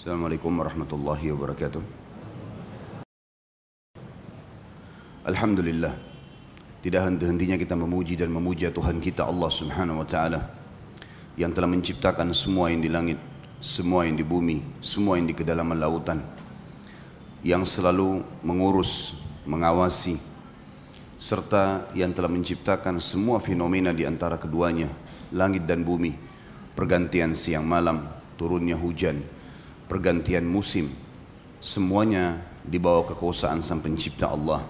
Assalamualaikum warahmatullahi wabarakatuh. Alhamdulillah. Tidak henti-hentinya kita memuji dan memuja Tuhan kita Allah Subhanahu wa taala yang telah menciptakan semua yang di langit, semua yang di bumi, semua yang di kedalaman lautan. Yang selalu mengurus, mengawasi serta yang telah menciptakan semua fenomena di antara keduanya, langit dan bumi, pergantian siang malam, turunnya hujan, pergantian musim, semuanya di bawah kekuasaan Sang Pencipta Allah.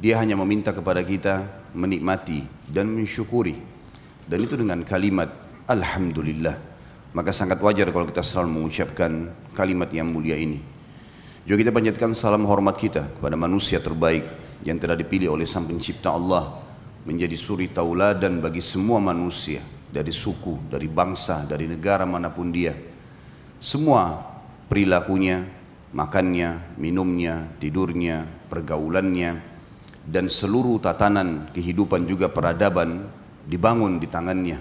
Dia hanya meminta kepada kita menikmati dan mensyukuri. Dan itu dengan kalimat Alhamdulillah. Maka sangat wajar kalau kita selalu mengucapkan kalimat yang mulia ini. Juga kita panjatkan salam hormat kita kepada manusia terbaik yang telah dipilih oleh Sang Pencipta Allah menjadi suri tauladan bagi semua manusia dari suku, dari bangsa, dari negara mana pun dia. Semua perilakunya, makannya, minumnya, tidurnya, pergaulannya, dan seluruh tatanan kehidupan juga peradaban dibangun di tangannya.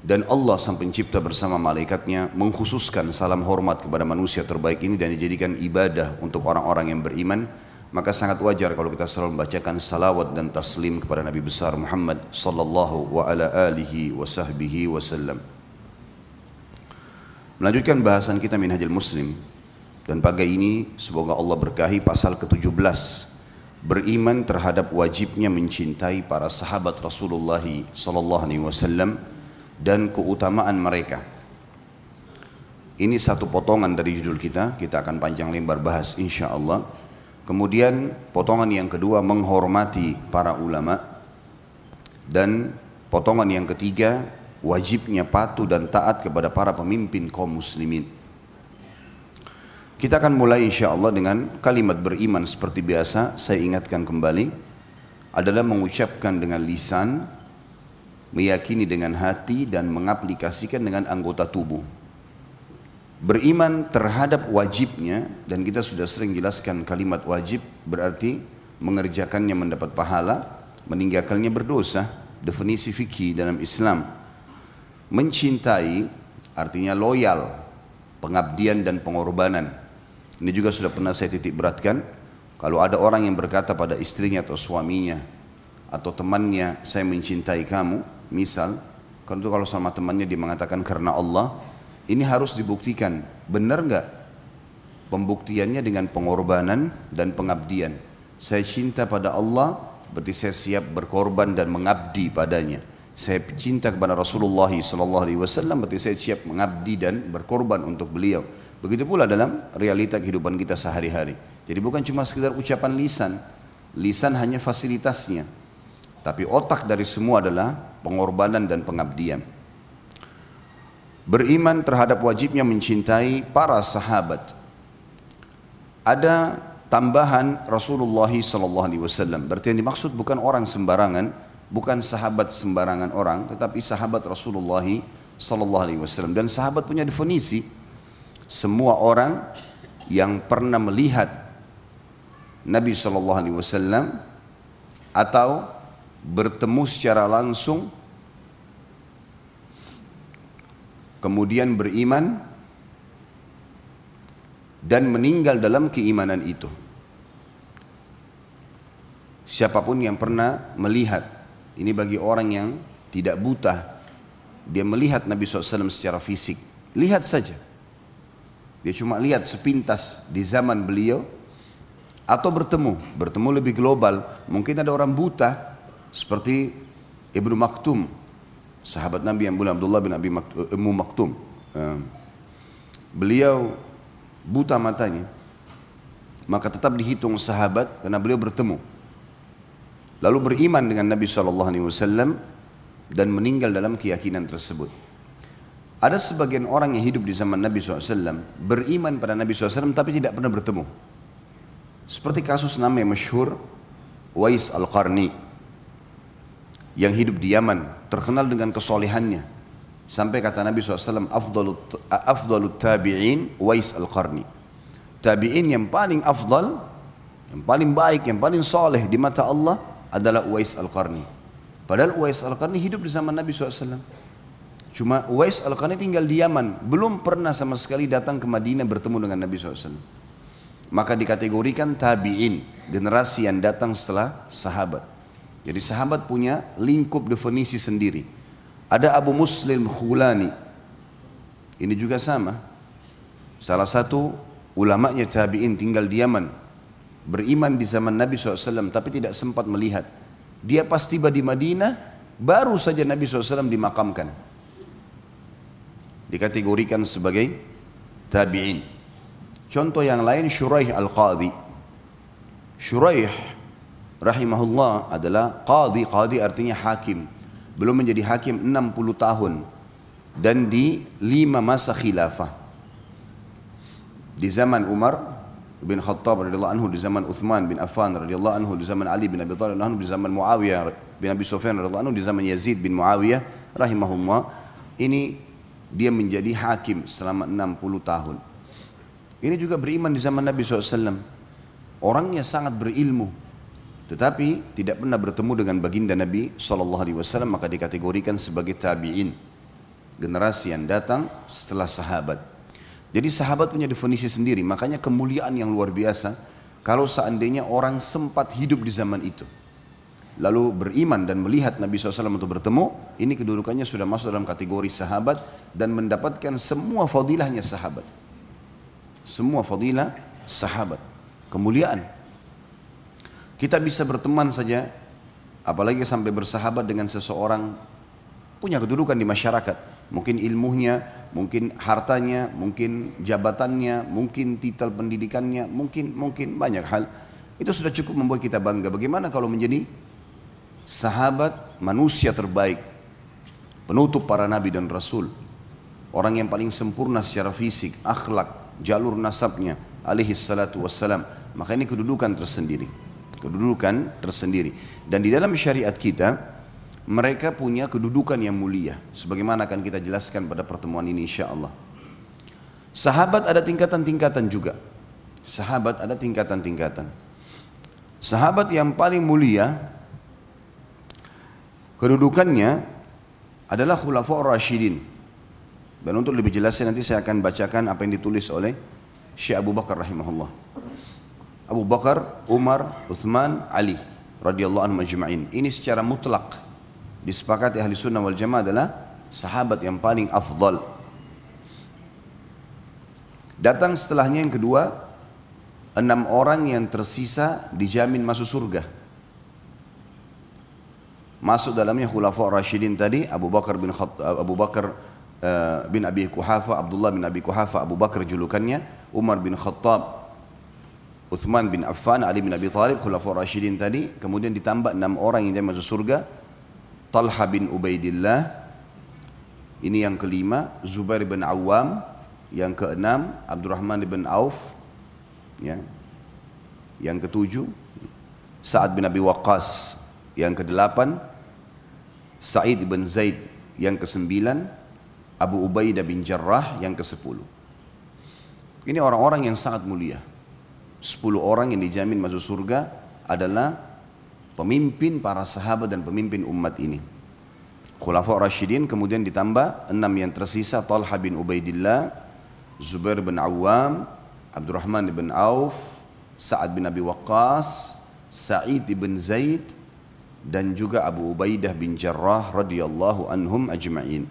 Dan Allah sang pencipta bersama malaikatnya mengkhususkan salam hormat kepada manusia terbaik ini dan dijadikan ibadah untuk orang-orang yang beriman. Maka sangat wajar kalau kita selalu membacakan salawat dan taslim kepada Nabi besar Muhammad sallallahu wa ala alihi wa sahbihi wasallam. Melanjutkan bahasan kita Minhajul Muslim dan pagi ini semoga Allah berkahi pasal ke-17 beriman terhadap wajibnya mencintai para sahabat Rasulullah sallallahu alaihi wasallam dan keutamaan mereka. Ini satu potongan dari judul kita, kita akan panjang lebar bahas insya Allah. Kemudian potongan yang kedua menghormati para ulama dan potongan yang ketiga wajibnya patuh dan taat kepada para pemimpin kaum muslimin. Kita akan mulai insya Allah dengan kalimat beriman seperti biasa. Saya ingatkan kembali adalah mengucapkan dengan lisan, meyakini dengan hati dan mengaplikasikan dengan anggota tubuh. Beriman terhadap wajibnya dan kita sudah sering jelaskan kalimat wajib berarti mengerjakannya mendapat pahala, meninggalkannya berdosa. Definisi fikih dalam Islam. Mencintai artinya loyal, pengabdian dan pengorbanan. Ini juga sudah pernah saya titik beratkan. Kalau ada orang yang berkata pada istrinya atau suaminya atau temannya, saya mencintai kamu, misal, kan itu kalau sama temannya dia mengatakan karena Allah, ini harus dibuktikan. Benar nggak? Pembuktiannya dengan pengorbanan dan pengabdian. Saya cinta pada Allah, berarti saya siap berkorban dan mengabdi padanya. Saya cinta kepada Rasulullah SAW, berarti saya siap mengabdi dan berkorban untuk beliau. Begitu pula dalam realita kehidupan kita sehari-hari. Jadi bukan cuma sekedar ucapan lisan. Lisan hanya fasilitasnya. Tapi otak dari semua adalah pengorbanan dan pengabdian. Beriman terhadap wajibnya mencintai para sahabat. Ada tambahan Rasulullah SAW. Berarti yang dimaksud bukan orang sembarangan, bukan sahabat sembarangan orang, tetapi sahabat Rasulullah SAW. Dan sahabat punya definisi semua orang yang pernah melihat Nabi Shallallahu Alaihi Wasallam atau bertemu secara langsung kemudian beriman dan meninggal dalam keimanan itu. Siapa pun yang pernah melihat, ini bagi orang yang tidak buta, dia melihat Nabi SAW secara fisik, lihat saja dia cuma lihat sepintas di zaman beliau atau bertemu, bertemu lebih global. Mungkin ada orang buta seperti Ibnu Maktum, sahabat Nabi yang mulia Abdullah bin Abi Ibnu Maktum. Eh, beliau buta matanya, maka tetap dihitung sahabat karena beliau bertemu. Lalu beriman dengan Nabi SAW dan meninggal dalam keyakinan tersebut. Ada sebagian orang yang hidup di zaman Nabi SAW beriman pada Nabi SAW tapi tidak pernah bertemu. Seperti kasus nama yang masyhur Wais Al-Qarni yang hidup di Yaman terkenal dengan kesolehannya sampai kata Nabi SAW afdalut, afdalut tabi'in Wais Al-Qarni tabi'in yang paling afdal yang paling baik, yang paling soleh di mata Allah adalah Uwais Al-Qarni padahal Uwais Al-Qarni hidup di zaman Nabi SAW Cuma Uwais Al-Qarni tinggal di Yaman, belum pernah sama sekali datang ke Madinah bertemu dengan Nabi SAW. Maka dikategorikan tabi'in, generasi yang datang setelah sahabat. Jadi sahabat punya lingkup definisi sendiri. Ada Abu Muslim Khulani. Ini juga sama. Salah satu ulamanya tabi'in tinggal di Yaman. Beriman di zaman Nabi SAW tapi tidak sempat melihat. Dia pas tiba di Madinah, baru saja Nabi SAW dimakamkan dikategorikan sebagai tabi'in. Contoh yang lain Syuraih Al-Qadhi. Syuraih rahimahullah adalah qadhi, qadhi artinya hakim. Belum menjadi hakim 60 tahun dan di lima masa khilafah. Di zaman Umar bin Khattab radhiyallahu anhu, di zaman Uthman bin Affan radhiyallahu anhu, di zaman Ali bin Abi Thalib radhiyallahu anhu, di zaman Muawiyah bin Abi Sufyan radhiyallahu anhu, di zaman Yazid bin Muawiyah rahimahullah. Ini dia menjadi hakim selama 60 tahun. Ini juga beriman di zaman Nabi SAW. Orangnya sangat berilmu, tetapi tidak pernah bertemu dengan baginda Nabi SAW maka dikategorikan sebagai tabi'in. Generasi yang datang setelah sahabat. Jadi sahabat punya definisi sendiri, makanya kemuliaan yang luar biasa kalau seandainya orang sempat hidup di zaman itu lalu beriman dan melihat Nabi SAW untuk bertemu, ini kedudukannya sudah masuk dalam kategori sahabat dan mendapatkan semua fadilahnya sahabat. Semua fadilah sahabat. Kemuliaan. Kita bisa berteman saja, apalagi sampai bersahabat dengan seseorang punya kedudukan di masyarakat. Mungkin ilmunya, mungkin hartanya, mungkin jabatannya, mungkin titel pendidikannya, mungkin mungkin banyak hal. Itu sudah cukup membuat kita bangga. Bagaimana kalau menjadi sahabat manusia terbaik, penutup para nabi dan rasul, orang yang paling sempurna secara fisik, akhlak, jalur nasabnya, alaihi salatu wassalam. Maka ini kedudukan tersendiri. Kedudukan tersendiri. Dan di dalam syariat kita, mereka punya kedudukan yang mulia. Sebagaimana akan kita jelaskan pada pertemuan ini insya Allah. Sahabat ada tingkatan-tingkatan juga. Sahabat ada tingkatan-tingkatan. Sahabat yang paling mulia Kedudukannya adalah khulafa Rashidin. Dan untuk lebih jelasnya nanti saya akan bacakan apa yang ditulis oleh Syekh Abu Bakar rahimahullah. Abu Bakar, Umar, Uthman, Ali radhiyallahu anhu majma'in. Ini secara mutlak disepakati ahli sunnah wal jamaah adalah sahabat yang paling afdal. Datang setelahnya yang kedua, enam orang yang tersisa dijamin masuk surga. Masuk dalamnya khulafa Rashidin tadi Abu Bakar bin Khattab, Abu Bakar uh, bin Abi Kuhafa, Abdullah bin Abi Kuhafa, Abu Bakar julukannya, Umar bin Khattab, Uthman bin Affan, Ali bin Abi Thalib, khulafa Rashidin tadi, kemudian ditambah enam orang yang masuk surga, Talha bin Ubaidillah, ini yang kelima, Zubair bin Awam, yang keenam, Abdurrahman bin Auf, ya. Yang ketujuh, Sa'ad bin Abi Waqqas, yang kedelapan, Sa'id bin Zaid yang kesembilan, Abu Ubaidah bin Jarrah yang ke sepuluh. Ini orang-orang yang sangat mulia. Sepuluh orang yang dijamin masuk surga adalah pemimpin para sahabat dan pemimpin umat ini. Khulafa Rashidin kemudian ditambah enam yang tersisa Talha bin Ubaidillah, Zubair bin Awam, Abdurrahman bin Auf, Sa'ad bin Abi Waqqas, Sa'id bin Zaid, dan juga Abu Ubaidah bin Jarrah radhiyallahu anhum ajma'in.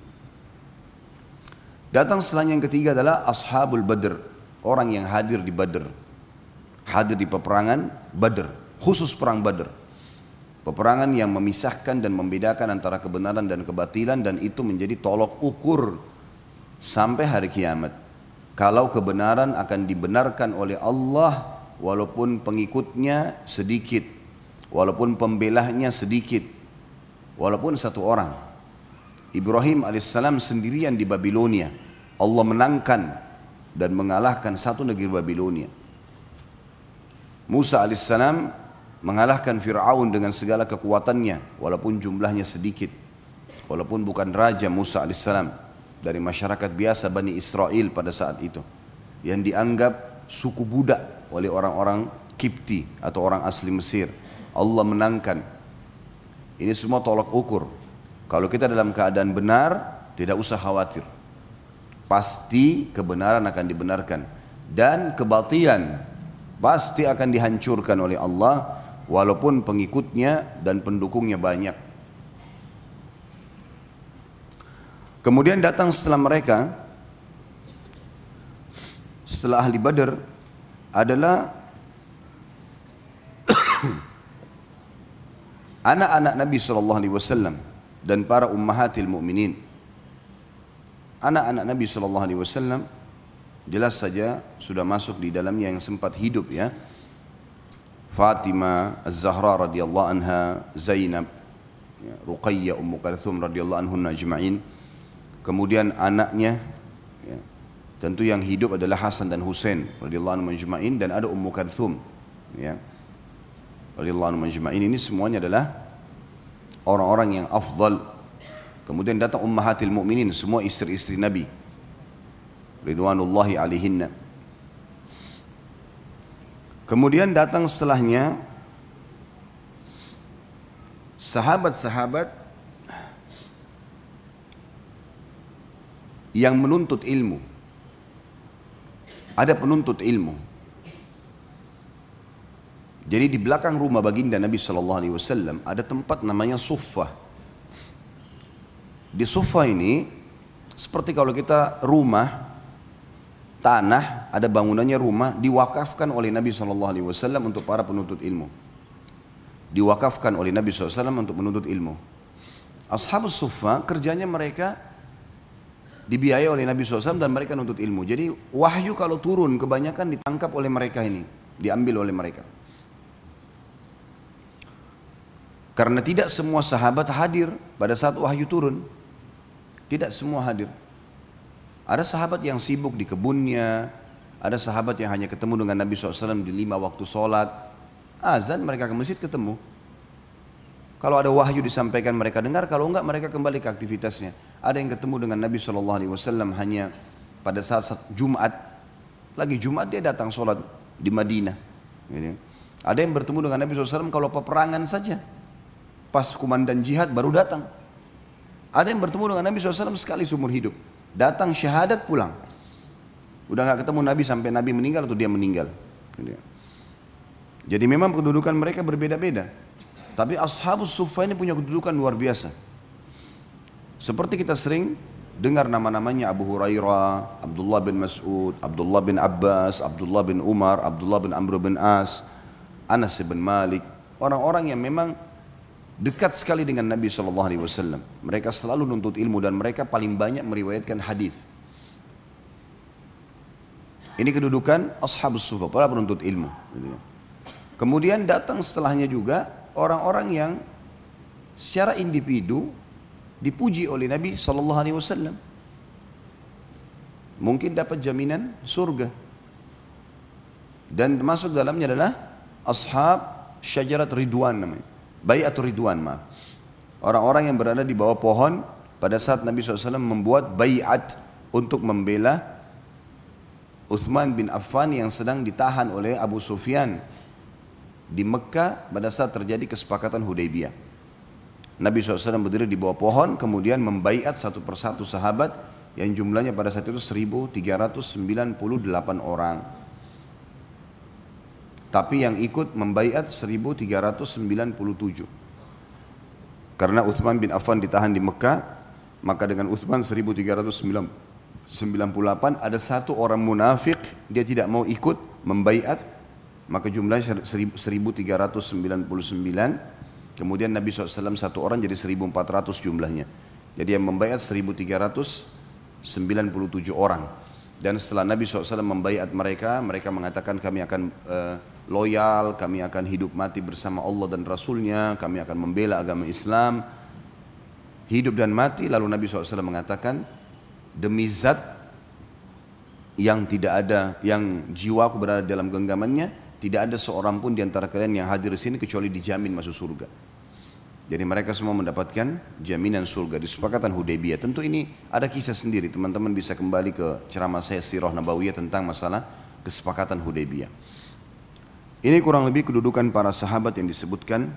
Datang setelahnya yang ketiga adalah Ashabul Badr, orang yang hadir di Badr. Hadir di peperangan Badr, khusus perang Badr. Peperangan yang memisahkan dan membedakan antara kebenaran dan kebatilan dan itu menjadi tolok ukur sampai hari kiamat. Kalau kebenaran akan dibenarkan oleh Allah walaupun pengikutnya sedikit walaupun pembelahnya sedikit, walaupun satu orang. Ibrahim alaihissalam sendirian di Babilonia. Allah menangkan dan mengalahkan satu negeri Babilonia. Musa alaihissalam mengalahkan Fir'aun dengan segala kekuatannya, walaupun jumlahnya sedikit. Walaupun bukan raja Musa alaihissalam dari masyarakat biasa Bani Israel pada saat itu. Yang dianggap suku budak oleh orang-orang Kipti atau orang asli Mesir Allah menangkan. Ini semua tolak ukur. Kalau kita dalam keadaan benar, Tidak usah khawatir. Pasti kebenaran akan dibenarkan dan kebatilan pasti akan dihancurkan oleh Allah walaupun pengikutnya dan pendukungnya banyak. Kemudian datang setelah mereka setelah ahli Badar adalah anak-anak Nabi sallallahu alaihi wasallam dan para ummahatil mukminin. Anak-anak Nabi sallallahu alaihi wasallam jelas saja sudah masuk di dalamnya yang sempat hidup ya. Fatimah Az-Zahra radhiyallahu anha, Zainab, ya, Ruqayyah Ummu Kalthum radhiyallahu anhunna ajma'in. Kemudian anaknya ya, tentu yang hidup adalah Hasan dan Husain radhiyallahu anhum ajma'in dan ada Ummu Kalthum ya. Radhiyallahu anhum ajma'in ini semuanya adalah orang-orang yang afdal. Kemudian datang ummahatil mukminin semua istri-istri Nabi ridwanullahi alaihinna. Kemudian datang setelahnya sahabat-sahabat yang menuntut ilmu. Ada penuntut ilmu. Jadi di belakang rumah baginda Nabi Shallallahu Alaihi Wasallam ada tempat namanya Suffah. Di Suffah ini seperti kalau kita rumah tanah, ada bangunannya rumah diwakafkan oleh Nabi SAW untuk para penuntut ilmu. Diwakafkan oleh Nabi SAW untuk menuntut ilmu. Ashabus Sufa kerjanya mereka dibiayai oleh Nabi SAW dan mereka menuntut ilmu. Jadi wahyu kalau turun kebanyakan ditangkap oleh mereka ini, diambil oleh mereka. Karena tidak semua sahabat hadir pada saat wahyu turun. Tidak semua hadir. Ada sahabat yang sibuk di kebunnya, ada sahabat yang hanya ketemu dengan Nabi SAW di lima waktu sholat. Azan mereka ke masjid ketemu. Kalau ada wahyu disampaikan mereka dengar, kalau enggak mereka kembali ke aktivitasnya. Ada yang ketemu dengan Nabi SAW hanya pada saat Jumat. Lagi Jumat dia datang sholat di Madinah. Gitu. Ada yang bertemu dengan Nabi SAW kalau peperangan saja. Pas kumandan jihad baru datang. Ada yang bertemu dengan Nabi SAW sekali seumur hidup. Datang syahadat pulang. Udah nggak ketemu Nabi sampai Nabi meninggal atau dia meninggal. Jadi memang kedudukan mereka berbeda-beda. Tapi ashabus sufa ini punya kedudukan luar biasa. Seperti kita sering dengar nama-namanya Abu Hurairah, Abdullah bin Mas'ud, Abdullah bin Abbas, Abdullah bin Umar, Abdullah bin Amr bin As, Anas bin Malik. Orang-orang yang memang dekat sekali dengan Nabi Shallallahu Alaihi Wasallam. Mereka selalu nuntut ilmu dan mereka paling banyak meriwayatkan hadis. Ini kedudukan ashabus sufa, para penuntut ilmu. Kemudian datang setelahnya juga orang-orang yang secara individu dipuji oleh Nabi Shallallahu Alaihi Wasallam. Mungkin dapat jaminan surga. Dan masuk dalamnya adalah ashab syajarat ridwan namanya Bayatul Ridwan maaf. Orang-orang yang berada di bawah pohon pada saat Nabi SAW membuat bayat untuk membela Uthman bin Affan yang sedang ditahan oleh Abu Sufyan di Mekah pada saat terjadi kesepakatan Hudaybiyah. Nabi SAW berdiri di bawah pohon kemudian membaiat satu persatu sahabat yang jumlahnya pada saat itu 1398 orang. Tapi yang ikut membaiat 1397. Karena Uthman bin Affan ditahan di Mekah, maka dengan Uthman 1398 ada satu orang munafik dia tidak mau ikut membaiat maka jumlahnya 1399 kemudian Nabi SAW satu orang jadi 1400 jumlahnya jadi yang membaiat 1397 orang dan setelah Nabi SAW membaiat mereka, mereka mengatakan kami akan uh, loyal, kami akan hidup mati bersama Allah dan Rasulnya, kami akan membela agama Islam. Hidup dan mati, lalu Nabi SAW mengatakan, demi zat yang tidak ada, yang jiwaku berada dalam genggamannya, tidak ada seorang pun di antara kalian yang hadir di sini kecuali dijamin masuk surga. Jadi mereka semua mendapatkan jaminan surga di sepakatan Hudaybiyah. Tentu ini ada kisah sendiri. Teman-teman bisa kembali ke ceramah saya Sirah Nabawiyah tentang masalah kesepakatan Hudaybiyah. Ini kurang lebih kedudukan para sahabat yang disebutkan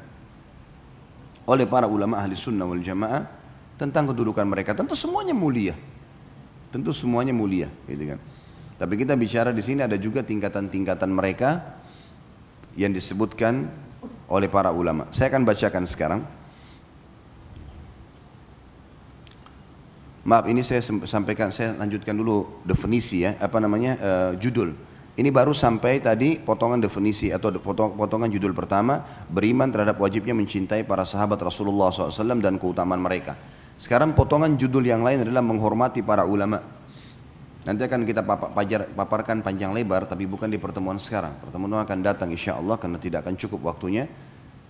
oleh para ulama ahli sunnah wal jamaah tentang kedudukan mereka. Tentu semuanya mulia. Tentu semuanya mulia, gitu kan. Tapi kita bicara di sini ada juga tingkatan-tingkatan mereka yang disebutkan oleh para ulama. Saya akan bacakan sekarang. Maaf ini saya sampaikan saya lanjutkan dulu definisi ya apa namanya uh, judul. Ini baru sampai tadi potongan definisi atau potongan judul pertama beriman terhadap wajibnya mencintai para sahabat Rasulullah SAW dan keutamaan mereka. Sekarang potongan judul yang lain adalah menghormati para ulama. Nanti akan kita paparkan panjang lebar tapi bukan di pertemuan sekarang. Pertemuan akan datang insya Allah karena tidak akan cukup waktunya.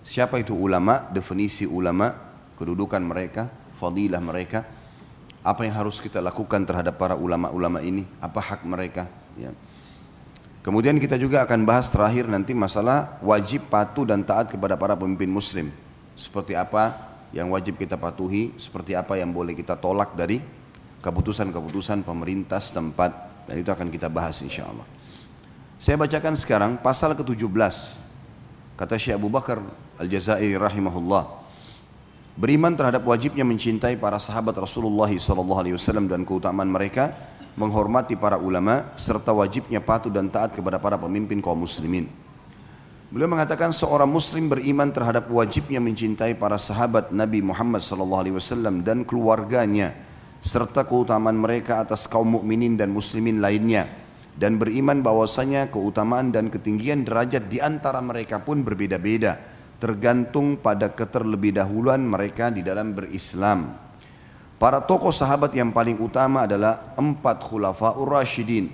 Siapa itu ulama, definisi ulama, kedudukan mereka, fadilah mereka, apa yang harus kita lakukan terhadap para ulama-ulama ini, apa hak mereka. Ya. Kemudian kita juga akan bahas terakhir nanti masalah wajib patuh dan taat kepada para pemimpin muslim. Seperti apa yang wajib kita patuhi, seperti apa yang boleh kita tolak dari keputusan-keputusan pemerintah setempat. Dan itu akan kita bahas insya Allah. Saya bacakan sekarang pasal ke-17. Kata Syekh Abu Bakar Al-Jazairi rahimahullah. Beriman terhadap wajibnya mencintai para sahabat Rasulullah SAW dan keutamaan mereka, menghormati para ulama, serta wajibnya patuh dan taat kepada para pemimpin kaum muslimin. Beliau mengatakan seorang muslim beriman terhadap wajibnya mencintai para sahabat Nabi Muhammad SAW dan keluarganya, serta keutamaan mereka atas kaum mukminin dan muslimin lainnya dan beriman bahwasanya keutamaan dan ketinggian derajat di antara mereka pun berbeda-beda tergantung pada keterlebih dahuluan mereka di dalam berislam. Para tokoh sahabat yang paling utama adalah empat khulafaur rasyidin.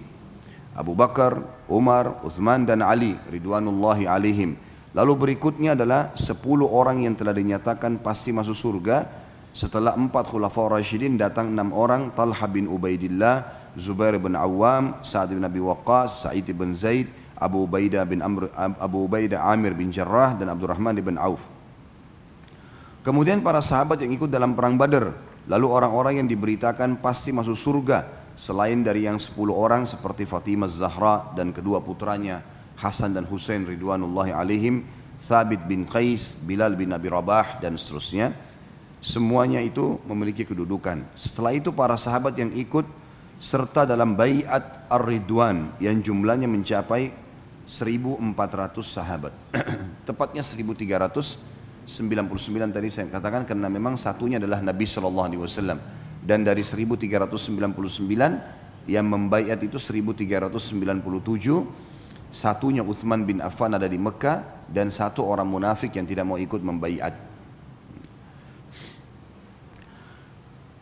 Abu Bakar, Umar, Uthman dan Ali ridwanullahi alaihim. Lalu berikutnya adalah sepuluh orang yang telah dinyatakan pasti masuk surga. Setelah empat khulafaur rasyidin datang enam orang Talha bin Ubaidillah, Zubair bin Awam, Sa'ad bin Abi Waqqas, Sa'id bin Zaid, Abu Ubaidah bin Amr, Abu Ubaidah Amir bin Jarrah dan Abdurrahman bin Auf. Kemudian para sahabat yang ikut dalam perang Badar, lalu orang-orang yang diberitakan pasti masuk surga selain dari yang 10 orang seperti Fatimah Zahra dan kedua putranya Hasan dan Husain ridwanullahi alaihim, Thabit bin Qais, Bilal bin Abi Rabah dan seterusnya. Semuanya itu memiliki kedudukan. Setelah itu para sahabat yang ikut serta dalam bayat ar-ridwan yang jumlahnya mencapai 1400 sahabat. Tepatnya 1399 tadi saya katakan karena memang satunya adalah Nabi Shallallahu Alaihi Wasallam dan dari 1399 yang membayat itu 1397 satunya Uthman bin Affan ada di Mekah dan satu orang munafik yang tidak mau ikut membayat.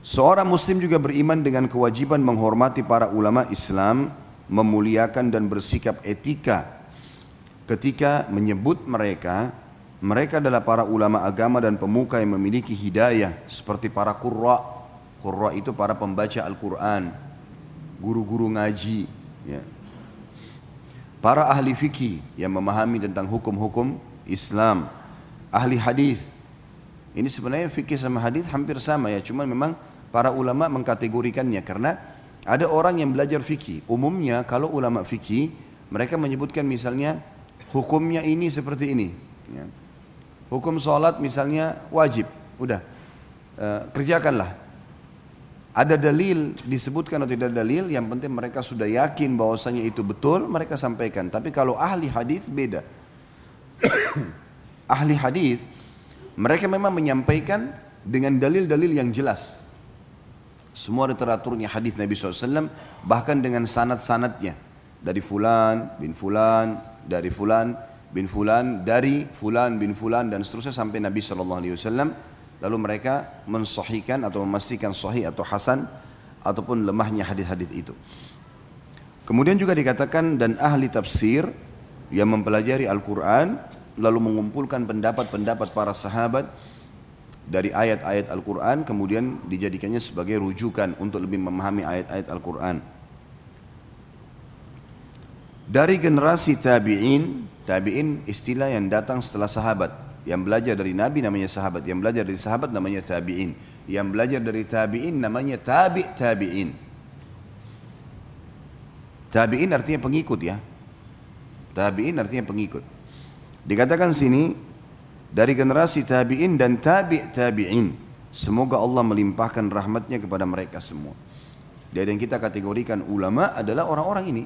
Seorang muslim juga beriman dengan kewajiban menghormati para ulama Islam, memuliakan dan bersikap etika ketika menyebut mereka mereka adalah para ulama agama dan pemuka yang memiliki hidayah seperti para qurra itu para pembaca Al-Quran guru-guru ngaji ya. para ahli fikih yang memahami tentang hukum-hukum Islam ahli hadis ini sebenarnya fikih sama hadis hampir sama ya cuma memang para ulama mengkategorikannya karena ada orang yang belajar fikih umumnya kalau ulama fikih mereka menyebutkan misalnya hukumnya ini seperti ini. Ya. Hukum sholat misalnya wajib, udah e, kerjakanlah. Ada dalil disebutkan atau tidak dalil, yang penting mereka sudah yakin bahwasanya itu betul, mereka sampaikan. Tapi kalau ahli hadis beda. ahli hadis mereka memang menyampaikan dengan dalil-dalil yang jelas. Semua literaturnya hadis Nabi SAW bahkan dengan sanad-sanadnya dari fulan bin fulan dari fulan bin fulan dari fulan bin fulan dan seterusnya sampai Nabi Shallallahu Alaihi Wasallam lalu mereka mensahihkan atau memastikan sahih atau hasan ataupun lemahnya hadis-hadis itu. Kemudian juga dikatakan dan ahli tafsir yang mempelajari Al-Quran lalu mengumpulkan pendapat-pendapat para sahabat dari ayat-ayat Al-Quran kemudian dijadikannya sebagai rujukan untuk lebih memahami ayat-ayat Al-Quran. Dari generasi tabi'in, tabi'in istilah yang datang setelah sahabat. Yang belajar dari Nabi namanya sahabat, yang belajar dari sahabat namanya tabi'in. Yang belajar dari tabi'in namanya tabi' tabi'in. Tabi'in artinya pengikut ya. Tabi'in artinya pengikut. Dikatakan sini dari generasi tabi'in dan tabi' tabi'in. Semoga Allah melimpahkan rahmatnya kepada mereka semua. Jadi yang kita kategorikan ulama adalah orang-orang ini.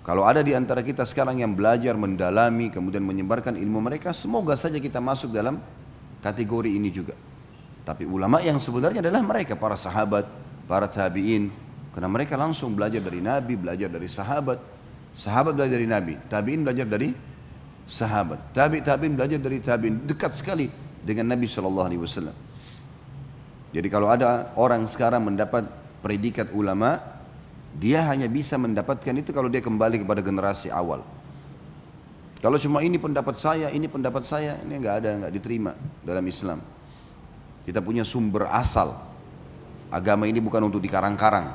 Kalau ada di antara kita sekarang yang belajar, mendalami, kemudian menyebarkan ilmu mereka, semoga saja kita masuk dalam kategori ini juga. Tapi ulama yang sebenarnya adalah mereka, para sahabat, para tabi'in. Karena mereka langsung belajar dari Nabi, belajar dari sahabat. Sahabat belajar dari Nabi, tabi'in belajar dari sahabat. Tabi' tabi'in belajar dari tabi'in. Dekat sekali dengan Nabi Shallallahu Alaihi Wasallam. Jadi kalau ada orang sekarang mendapat predikat ulama, dia hanya bisa mendapatkan itu kalau dia kembali kepada generasi awal. Kalau cuma ini pendapat saya, ini pendapat saya, ini nggak ada, nggak diterima dalam Islam. Kita punya sumber asal. Agama ini bukan untuk dikarang-karang,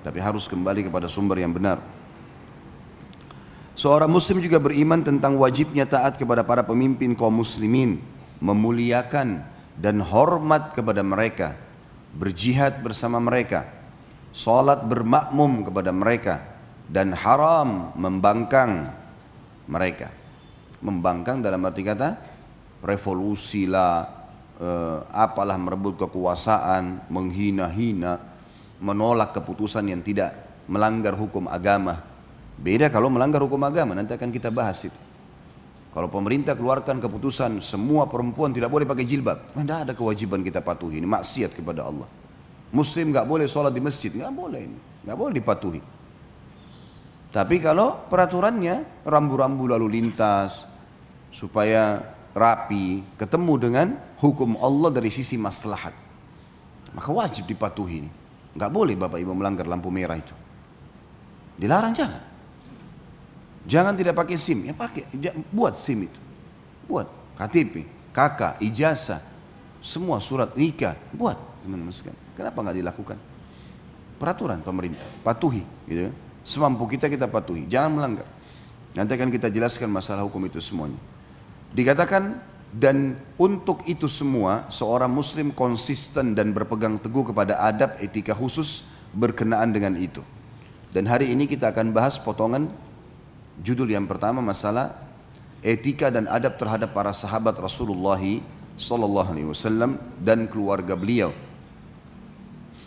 tapi harus kembali kepada sumber yang benar. Seorang muslim juga beriman tentang wajibnya taat kepada para pemimpin kaum muslimin memuliakan dan hormat kepada mereka, berjihad bersama mereka, salat bermakmum kepada mereka dan haram membangkang mereka. Membangkang dalam arti kata revolusi lah, eh, apalah merebut kekuasaan, menghina-hina, menolak keputusan yang tidak melanggar hukum agama. Beda kalau melanggar hukum agama, nanti akan kita bahas itu. Kalau pemerintah keluarkan keputusan semua perempuan tidak boleh pakai jilbab, tidak ada kewajiban kita patuhi. Ini maksiat kepada Allah. Muslim nggak boleh sholat di masjid, nggak boleh ini, nggak boleh dipatuhi. Tapi kalau peraturannya rambu-rambu lalu lintas supaya rapi, ketemu dengan hukum Allah dari sisi maslahat, maka wajib dipatuhi. Nggak boleh bapak ibu melanggar lampu merah itu. Dilarang jangan. Jangan tidak pakai SIM, ya pakai, buat SIM itu. Buat KTP, KK, ijazah, semua surat nikah, buat teman-teman sekalian. Kenapa nggak dilakukan? Peraturan pemerintah, patuhi, gitu. Kan. Semampu kita kita patuhi, jangan melanggar. Nanti akan kita jelaskan masalah hukum itu semuanya. Dikatakan dan untuk itu semua seorang muslim konsisten dan berpegang teguh kepada adab etika khusus berkenaan dengan itu. Dan hari ini kita akan bahas potongan Judul yang pertama masalah etika dan adab terhadap para sahabat Rasulullah wasallam dan keluarga beliau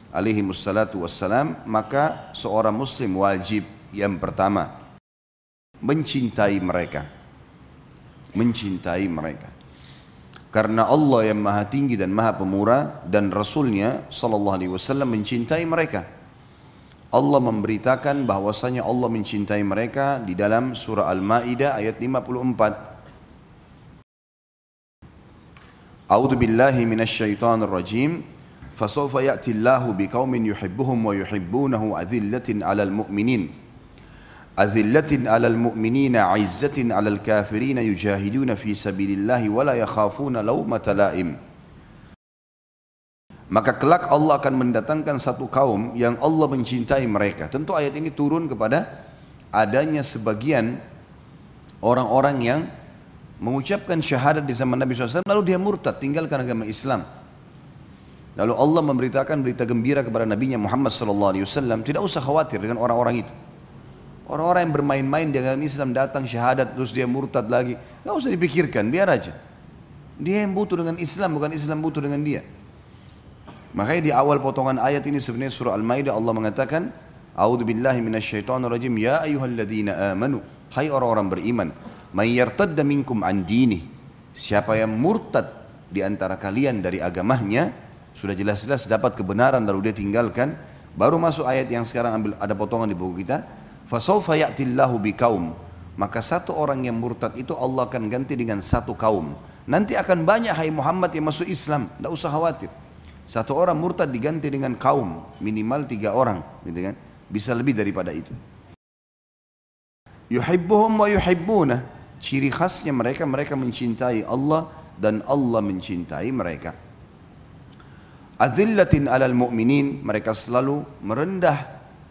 alaihi wassalatu wassalam maka seorang muslim wajib yang pertama mencintai mereka mencintai mereka karena Allah yang maha tinggi dan maha pemurah dan Rasulnya sallallahu alaihi wasallam mencintai mereka Allah memberitakan bahwasanya Allah mencintai mereka di dalam surah Al-Maidah ayat 54. A'udzu billahi. Ya'ti Allahu biqaumin yuhibbuhum wa yuhibbunahu adhillatin 'alal mu'minin. Adhillatin 'alal mu'minina 'izzatin 'alal kafirin yujahiduna fi sabilillahi wa la yakhafuna lawmata la'im. Maka kelak Allah akan mendatangkan satu kaum yang Allah mencintai mereka. Tentu ayat ini turun kepada adanya sebagian orang-orang yang mengucapkan syahadat di zaman Nabi SAW lalu dia murtad tinggalkan agama Islam. Lalu Allah memberitakan berita gembira kepada Nabi Muhammad SAW tidak usah khawatir dengan orang-orang itu. Orang-orang yang bermain-main agama Islam datang syahadat terus dia murtad lagi. Gak usah dipikirkan, biar aja. Dia yang butuh dengan Islam bukan Islam butuh dengan dia. Makanya di awal potongan ayat ini sebenarnya surah Al-Maidah Allah mengatakan, "A'udzu billahi minasyaitonir rajim. Ya ayyuhalladzina amanu." Hai orang-orang beriman, "May yartadda minkum an dini." Siapa yang murtad di antara kalian dari agamanya, sudah jelas-jelas dapat kebenaran lalu dia tinggalkan, baru masuk ayat yang sekarang ambil ada potongan di buku kita, "Fasawfa ya'tillahu biqaum." Maka satu orang yang murtad itu Allah akan ganti dengan satu kaum. Nanti akan banyak hai Muhammad yang masuk Islam, tidak usah khawatir. Satu orang murtad diganti dengan kaum minimal tiga orang, gitu kan? Bisa lebih daripada itu. Yuhibbuhum wa yuhibbuna. Ciri khasnya mereka mereka mencintai Allah dan Allah mencintai mereka. Azillatin alal mu'minin, mereka selalu merendah,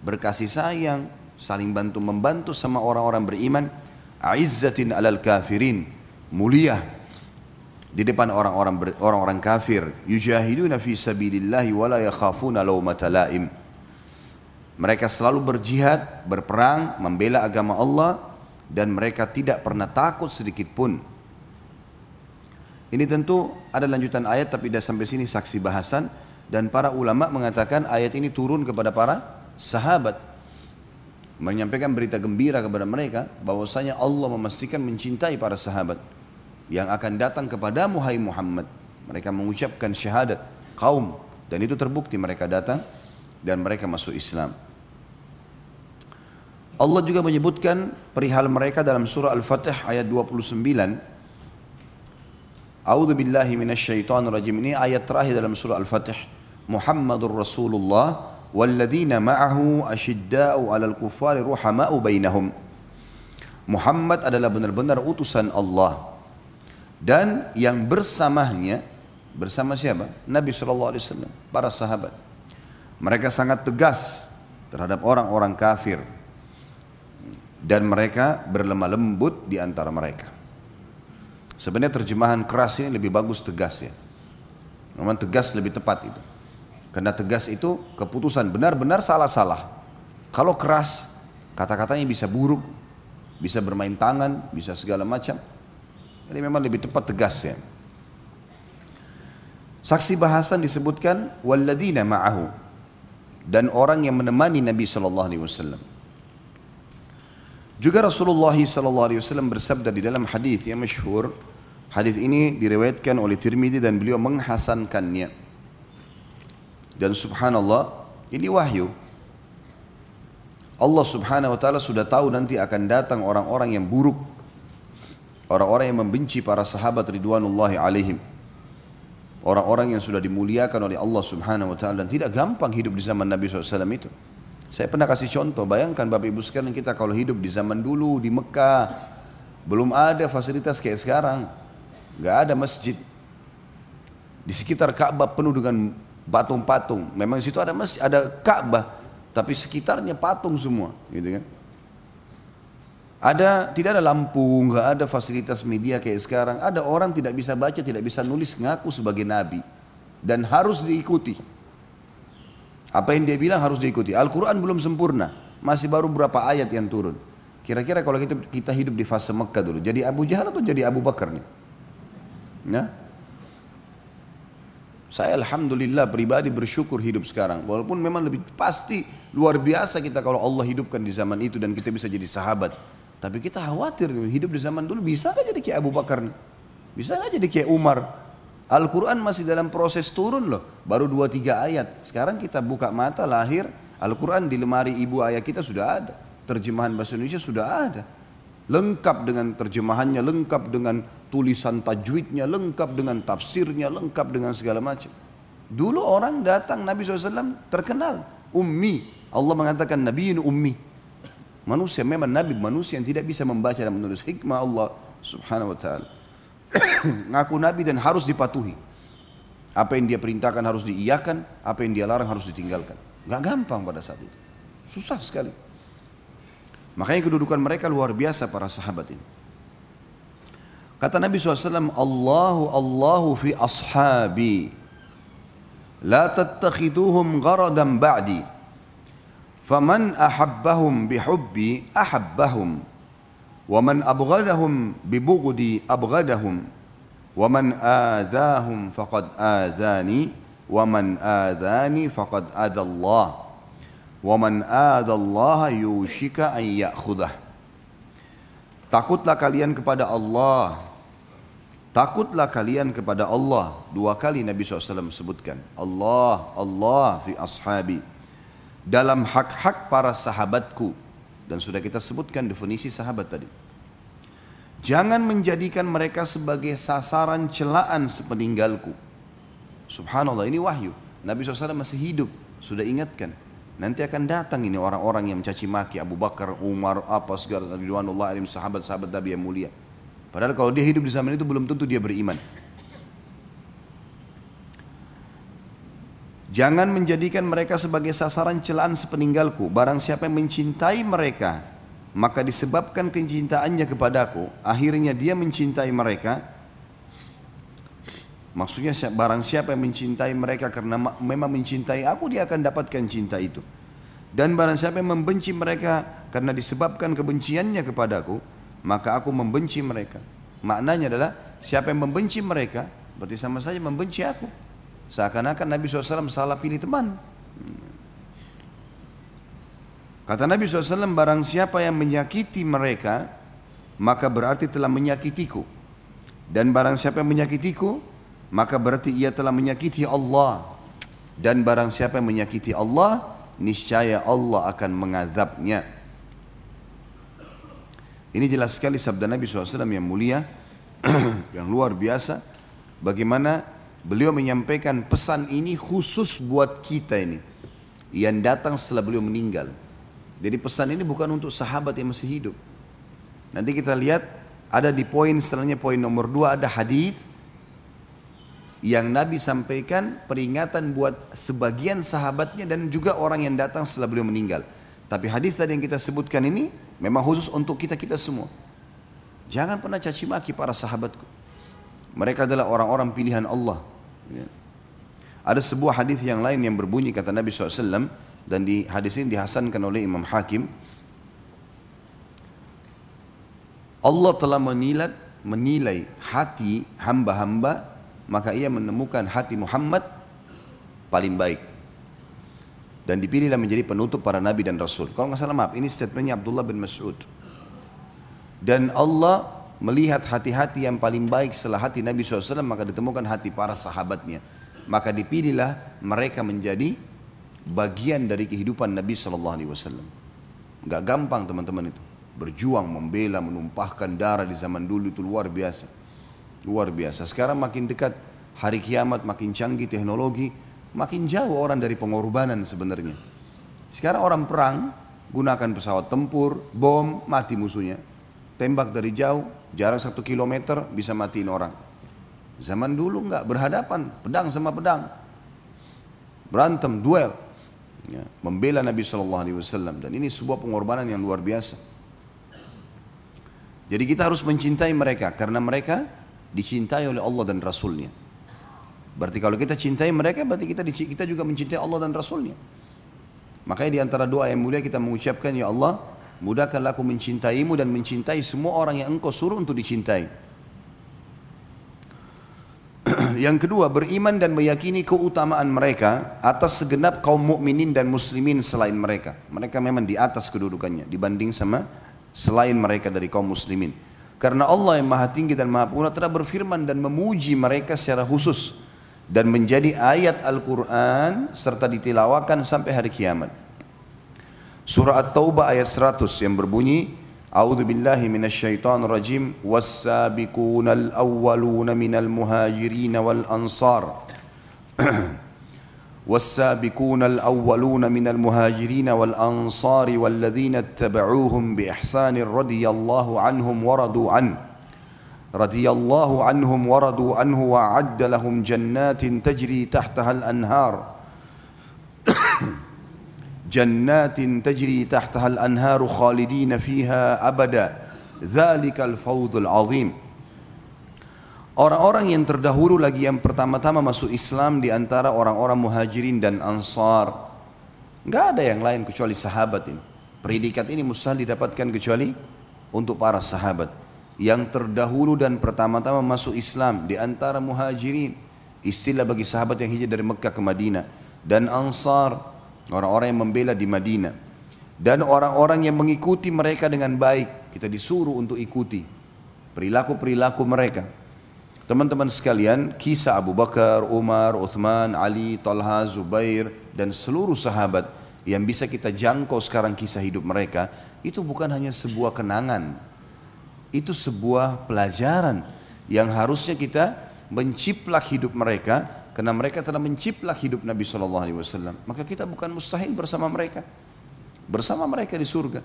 berkasih sayang, saling bantu membantu sama orang-orang beriman. Aizzatin alal kafirin, mulia di depan orang-orang orang-orang kafir. Yujahiduna fi sabilillahi wa yakhafuna lawmata laim. Mereka selalu berjihad berperang membela agama Allah dan mereka tidak pernah takut sedikit pun Ini tentu ada lanjutan ayat tapi tidak sampai sini saksi bahasan dan para ulama mengatakan ayat ini turun kepada para sahabat menyampaikan berita gembira kepada mereka bahwasanya Allah memastikan mencintai para sahabat yang akan datang kepada Muhammad Muhammad. Mereka mengucapkan syahadat kaum dan itu terbukti mereka datang dan mereka masuk Islam. Allah juga menyebutkan perihal mereka dalam surah Al-Fatih ayat 29 A'udzu billahi minasyaitonir rajim. Ini ayat terakhir dalam surah Al-Fatih. Muhammadur Rasulullah walladzina ma'ahu asyidda'u 'alal kufari ruhama'u bainahum. Muhammad adalah benar-benar utusan Allah. Dan yang bersamanya bersama siapa? Nabi sallallahu alaihi wasallam, para sahabat. Mereka sangat tegas terhadap orang-orang kafir dan mereka berlemah lembut di antara mereka. Sebenarnya terjemahan keras ini lebih bagus tegas ya. Memang tegas lebih tepat itu. Karena tegas itu keputusan benar-benar salah-salah. Kalau keras, kata-katanya bisa buruk, bisa bermain tangan, bisa segala macam. Jadi memang lebih tepat tegas ya. Saksi bahasan disebutkan walladina ma'ahu dan orang yang menemani Nabi sallallahu alaihi wasallam. Juga Rasulullah wasallam bersabda di dalam hadis yang masyhur, hadis ini diriwayatkan oleh Tirmidzi dan beliau menghasankannya. Dan subhanallah, ini wahyu. Allah subhanahu wa ta'ala sudah tahu nanti akan datang orang-orang yang buruk. Orang-orang yang membenci para sahabat ridwanullahi alaihim. Orang-orang yang sudah dimuliakan oleh Allah subhanahu wa ta'ala dan tidak gampang hidup di zaman Nabi SAW itu. Saya pernah kasih contoh, bayangkan Bapak Ibu sekalian kita kalau hidup di zaman dulu di Mekah, belum ada fasilitas kayak sekarang. Gak ada masjid. Di sekitar Ka'bah penuh dengan patung-patung. Memang di situ ada masjid, ada Ka'bah, tapi sekitarnya patung semua, gitu kan. Ada tidak ada lampu, nggak ada fasilitas media kayak sekarang. Ada orang tidak bisa baca, tidak bisa nulis, ngaku sebagai nabi dan harus diikuti. Apa yang dia bilang harus diikuti. Al-Quran belum sempurna. Masih baru berapa ayat yang turun. Kira-kira kalau kita, kita hidup di fase Mekah dulu. Jadi Abu Jahal atau jadi Abu Bakar nih? Ya? Saya Alhamdulillah pribadi bersyukur hidup sekarang. Walaupun memang lebih pasti luar biasa kita kalau Allah hidupkan di zaman itu dan kita bisa jadi sahabat. Tapi kita khawatir hidup di zaman dulu bisa gak jadi kayak Abu Bakar nih? Bisa gak jadi kayak Umar? Al-Quran masih dalam proses turun loh, baru dua tiga ayat. Sekarang kita buka mata lahir, Al-Quran di lemari ibu ayah kita sudah ada. Terjemahan bahasa Indonesia sudah ada. Lengkap dengan terjemahannya, lengkap dengan tulisan tajwidnya, lengkap dengan tafsirnya, lengkap dengan segala macam. Dulu orang datang Nabi SAW terkenal, ummi. Allah mengatakan Nabi ini ummi. Manusia memang Nabi manusia yang tidak bisa membaca dan menulis hikmah Allah subhanahu wa ta'ala. ngaku nabi dan harus dipatuhi. Apa yang dia perintahkan harus diiyakan, apa yang dia larang harus ditinggalkan. Gak gampang pada saat itu. Susah sekali. Makanya kedudukan mereka luar biasa para sahabat ini. Kata Nabi SAW, Allahu Allahu fi ashabi. La tattakhiduhum gharadan ba'di. Faman ahabbahum bihubbi ahabbahum. ومن أبغدهم ببغدي أبغدهم ومن آذاهم فقد آذاني ومن آذاني فقد آذى الله ومن آذى الله يوشك أن يأخذه Takutlah kalian kepada Allah Takutlah kalian kepada Allah Dua kali Nabi SAW sebutkan Allah, Allah fi ashabi Dalam hak-hak para sahabatku dan sudah kita sebutkan definisi sahabat tadi. Jangan menjadikan mereka sebagai sasaran celaan sepeninggalku. Subhanallah ini wahyu. Nabi SAW masih hidup, sudah ingatkan. Nanti akan datang ini orang-orang yang mencaci maki Abu Bakar, Umar, apa segala ridwanullah alim sahabat-sahabat Nabi yang mulia. Padahal kalau dia hidup di zaman itu belum tentu dia beriman. Jangan menjadikan mereka sebagai sasaran celaan sepeninggalku. Barang siapa yang mencintai mereka, maka disebabkan kecintaannya kepadaku, akhirnya dia mencintai mereka. Maksudnya barang siapa yang mencintai mereka karena memang mencintai aku, dia akan dapatkan cinta itu. Dan barang siapa yang membenci mereka karena disebabkan kebenciannya kepadaku, maka aku membenci mereka. Maknanya adalah siapa yang membenci mereka berarti sama saja membenci aku. Seakan-akan Nabi SAW salah pilih teman. Kata Nabi SAW, barang siapa yang menyakiti mereka, maka berarti telah menyakitiku. Dan barang siapa yang menyakitiku, maka berarti ia telah menyakiti Allah. Dan barang siapa yang menyakiti Allah, niscaya Allah akan mengazabnya. Ini jelas sekali sabda Nabi SAW yang mulia, yang luar biasa. Bagaimana beliau menyampaikan pesan ini khusus buat kita ini. Yang datang setelah beliau meninggal. Jadi pesan ini bukan untuk sahabat yang masih hidup. Nanti kita lihat ada di poin setelahnya poin nomor dua ada hadis yang Nabi sampaikan peringatan buat sebagian sahabatnya dan juga orang yang datang setelah beliau meninggal. Tapi hadis tadi yang kita sebutkan ini memang khusus untuk kita kita semua. Jangan pernah caci maki para sahabatku. Mereka adalah orang-orang pilihan Allah. Ya. Ada sebuah hadis yang lain yang berbunyi kata Nabi SAW dan di hadis ini dihasankan oleh Imam Hakim Allah telah menilai, menilai hati hamba-hamba maka ia menemukan hati Muhammad paling baik dan dipilihlah menjadi penutup para nabi dan rasul. Kalau nggak salah maaf, ini statementnya Abdullah bin Mas'ud. Dan Allah melihat hati-hati yang paling baik setelah hati Nabi SAW maka ditemukan hati para sahabatnya. Maka dipilihlah mereka menjadi bagian dari kehidupan Nabi Wasallam. Gak gampang teman-teman itu. Berjuang, membela, menumpahkan darah di zaman dulu itu luar biasa. Luar biasa. Sekarang makin dekat hari kiamat, makin canggih teknologi, makin jauh orang dari pengorbanan sebenarnya. Sekarang orang perang gunakan pesawat tempur, bom, mati musuhnya. Tembak dari jauh, jarak satu kilometer bisa matiin orang. Zaman dulu enggak berhadapan, pedang sama pedang. Berantem, duel ya, membela Nabi Shallallahu Alaihi Wasallam dan ini sebuah pengorbanan yang luar biasa. Jadi kita harus mencintai mereka karena mereka dicintai oleh Allah dan Rasulnya. Berarti kalau kita cintai mereka berarti kita kita juga mencintai Allah dan Rasulnya. Makanya di antara doa yang mulia kita mengucapkan ya Allah mudahkanlah aku mencintaimu dan mencintai semua orang yang engkau suruh untuk dicintai. yang kedua beriman dan meyakini keutamaan mereka atas segenap kaum mukminin dan muslimin selain mereka. Mereka memang di atas kedudukannya dibanding sama selain mereka dari kaum muslimin. Karena Allah yang maha tinggi dan maha pengasih telah berfirman dan memuji mereka secara khusus dan menjadi ayat Al-Quran serta ditilawakan sampai hari kiamat. Surah At-Taubah ayat 100 yang berbunyi أعوذ بالله من الشيطان الرجيم والسابقون الأولون من المهاجرين والأنصار والسابقون الأولون من المهاجرين والأنصار والذين اتبعوهم بإحسان رضي الله عنهم ورضوا عنه رضي الله عنهم ورضوا عنه وأعد لهم جنات تجري تحتها الأنهار جنات تجري تحتها الأنهار خالدين فيها أبدا ذلك الفوض العظيم Orang-orang yang terdahulu lagi yang pertama-tama masuk Islam di antara orang-orang muhajirin dan ansar. Nggak ada yang lain kecuali sahabat ini. Predikat ini mustahil didapatkan kecuali untuk para sahabat. Yang terdahulu dan pertama-tama masuk Islam di antara muhajirin. Istilah bagi sahabat yang hijrah dari Mekah ke Madinah. Dan ansar orang-orang yang membela di Madinah. Dan orang-orang yang mengikuti mereka dengan baik kita disuruh untuk ikuti perilaku-perilaku mereka. Teman-teman sekalian kisah Abu Bakar, Umar, Uthman, Ali, Talha, Zubair dan seluruh sahabat yang bisa kita jangkau sekarang kisah hidup mereka itu bukan hanya sebuah kenangan. Itu sebuah pelajaran yang harusnya kita menciplak hidup mereka karena mereka telah menciplak hidup Nabi Shallallahu Alaihi Wasallam. Maka kita bukan mustahil bersama mereka, bersama mereka di surga.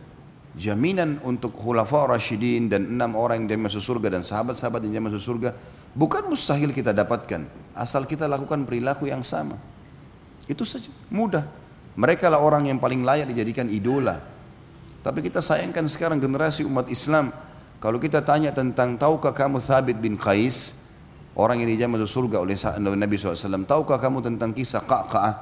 Jaminan untuk khulafa Rashidin dan enam orang yang masuk surga dan sahabat-sahabat yang masuk surga bukan mustahil kita dapatkan asal kita lakukan perilaku yang sama. Itu saja, mudah. Mereka lah orang yang paling layak dijadikan idola. Tapi kita sayangkan sekarang generasi umat Islam kalau kita tanya tentang tahukah kamu Thabit bin Qais Orang yang dijamin masuk surga oleh Nabi SAW. Tahukah kamu tentang kisah Qa'qa'ah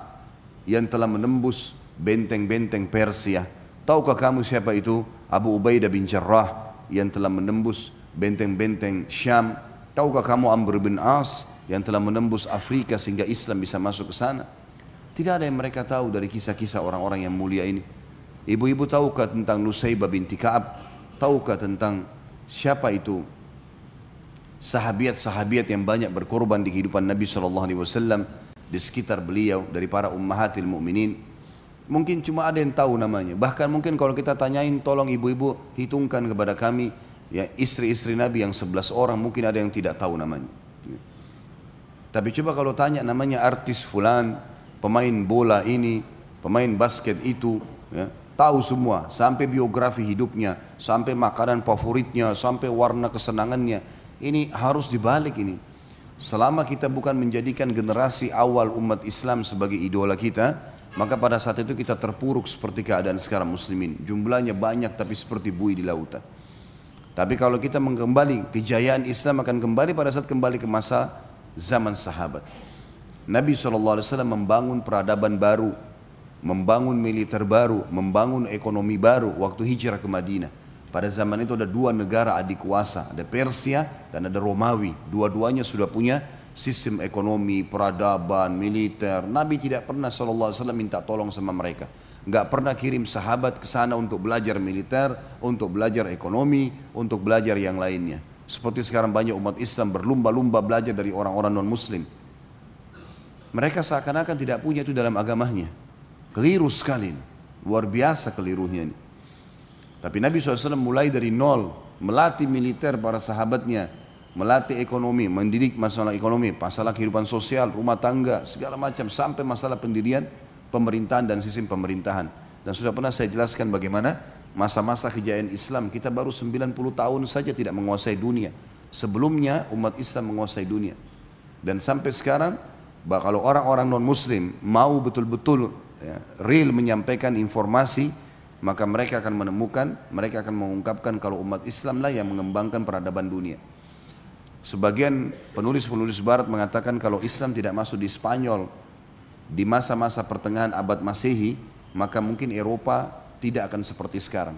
yang telah menembus benteng-benteng Persia? Tahukah kamu siapa itu? Abu Ubaidah bin Jarrah yang telah menembus benteng-benteng Syam. Tahukah kamu Amr bin As yang telah menembus Afrika sehingga Islam bisa masuk ke sana? Tidak ada yang mereka tahu dari kisah-kisah orang-orang yang mulia ini. Ibu-ibu tahukah tentang Nusaybah binti Ka'ab? Tahukah tentang siapa itu sahabiat-sahabiat yang banyak berkorban di kehidupan Nabi SAW di sekitar beliau dari para ummahatil mu'minin. Mungkin cuma ada yang tahu namanya. Bahkan mungkin kalau kita tanyain tolong ibu-ibu hitungkan kepada kami ya istri-istri Nabi yang 11 orang mungkin ada yang tidak tahu namanya. Tapi coba kalau tanya namanya artis fulan pemain bola ini pemain basket itu ya, tahu semua. Sampai biografi hidupnya sampai makanan favoritnya sampai warna kesenangannya ini harus dibalik ini Selama kita bukan menjadikan generasi awal umat Islam sebagai idola kita, maka pada saat itu kita terpuruk seperti keadaan sekarang muslimin. Jumlahnya banyak tapi seperti bui di lautan. Tapi kalau kita mengembali, kejayaan Islam akan kembali pada saat kembali ke masa zaman sahabat. Nabi SAW membangun peradaban baru, membangun militer baru, membangun ekonomi baru waktu hijrah ke Madinah. Pada zaman itu ada dua negara adik kuasa, ada Persia dan ada Romawi. Dua-duanya sudah punya sistem ekonomi, peradaban, militer. Nabi tidak pernah SAW minta tolong sama mereka. Enggak pernah kirim sahabat ke sana untuk belajar militer, untuk belajar ekonomi, untuk belajar yang lainnya. Seperti sekarang banyak umat Islam berlumba-lumba belajar dari orang-orang non-muslim. Mereka seakan-akan tidak punya itu dalam agamanya. Keliru sekali. Luar biasa kelirunya ini. Tapi Nabi SAW mulai dari nol, melatih militer para sahabatnya, melatih ekonomi, mendidik masalah ekonomi, masalah kehidupan sosial, rumah tangga, segala macam, sampai masalah pendirian pemerintahan dan sistem pemerintahan. Dan sudah pernah saya jelaskan bagaimana masa-masa kejayaan Islam, kita baru 90 tahun saja tidak menguasai dunia. Sebelumnya umat Islam menguasai dunia. Dan sampai sekarang, kalau orang-orang non-muslim mau betul-betul ya, real menyampaikan informasi maka mereka akan menemukan, mereka akan mengungkapkan kalau umat Islam lah yang mengembangkan peradaban dunia. Sebagian penulis-penulis barat mengatakan kalau Islam tidak masuk di Spanyol di masa-masa pertengahan abad Masehi, maka mungkin Eropa tidak akan seperti sekarang.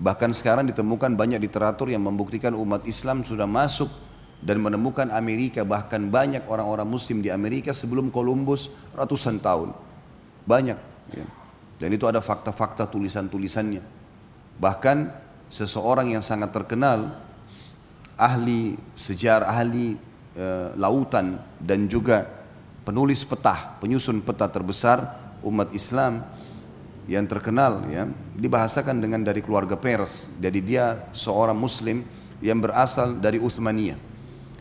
Bahkan sekarang ditemukan banyak literatur yang membuktikan umat Islam sudah masuk dan menemukan Amerika bahkan banyak orang-orang muslim di Amerika sebelum Columbus ratusan tahun. Banyak. Ya. Dan itu ada fakta-fakta tulisan-tulisannya. Bahkan seseorang yang sangat terkenal, ahli sejarah, ahli e, lautan dan juga penulis peta, penyusun peta terbesar umat Islam yang terkenal ya, dibahasakan dengan dari keluarga Pers. Jadi dia seorang muslim yang berasal dari Uthmaniyah.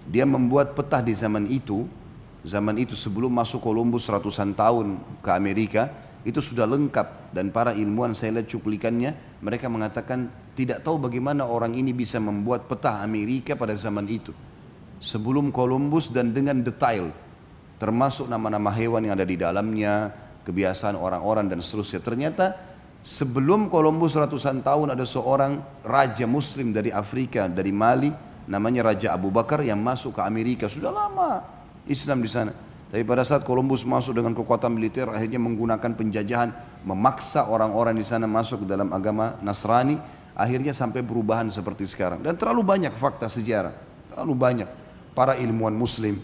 Dia membuat peta di zaman itu, zaman itu sebelum masuk Columbus ratusan tahun ke Amerika, itu sudah lengkap. Dan para ilmuwan saya lihat cuplikannya mereka mengatakan tidak tahu bagaimana orang ini bisa membuat peta Amerika pada zaman itu. Sebelum Columbus dan dengan detail termasuk nama-nama hewan yang ada di dalamnya kebiasaan orang-orang dan seterusnya. Ternyata sebelum Columbus ratusan tahun ada seorang raja muslim dari Afrika dari Mali namanya Raja Abu Bakar yang masuk ke Amerika. Sudah lama Islam di sana tapi pada saat Columbus masuk dengan kekuatan militer, akhirnya menggunakan penjajahan, memaksa orang-orang di sana masuk ke dalam agama Nasrani, akhirnya sampai perubahan seperti sekarang. Dan terlalu banyak fakta sejarah, terlalu banyak para ilmuwan Muslim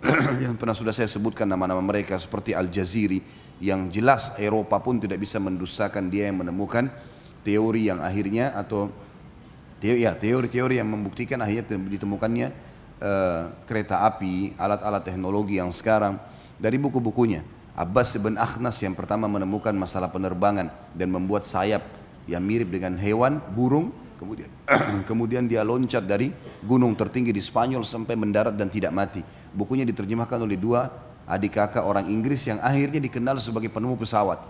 yang pernah sudah saya sebutkan nama-nama mereka seperti Al Jaziri, yang jelas Eropa pun tidak bisa mendustakan dia yang menemukan teori yang akhirnya atau teori ya teori-teori yang membuktikan akhirnya ditemukannya uh, kereta api, alat-alat teknologi yang sekarang dari buku-bukunya. Abbas bin Akhnas yang pertama menemukan masalah penerbangan dan membuat sayap yang mirip dengan hewan, burung, kemudian kemudian dia loncat dari gunung tertinggi di Spanyol sampai mendarat dan tidak mati. Bukunya diterjemahkan oleh dua adik kakak orang Inggris yang akhirnya dikenal sebagai penemu pesawat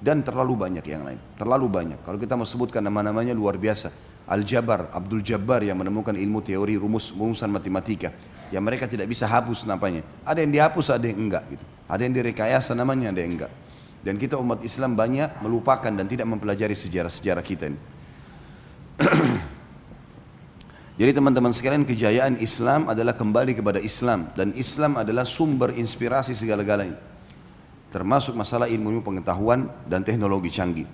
dan terlalu banyak yang lain, terlalu banyak. Kalau kita mau sebutkan nama-namanya luar biasa. Al-Jabar, Abdul Jabbar yang menemukan ilmu teori rumus rumusan matematika yang mereka tidak bisa hapus namanya. Ada yang dihapus, ada yang enggak gitu. Ada yang direkayasa namanya, ada yang enggak. Dan kita umat Islam banyak melupakan dan tidak mempelajari sejarah-sejarah kita ini. Jadi teman-teman sekalian kejayaan Islam adalah kembali kepada Islam dan Islam adalah sumber inspirasi segala-galanya. Termasuk masalah ilmu pengetahuan dan teknologi canggih.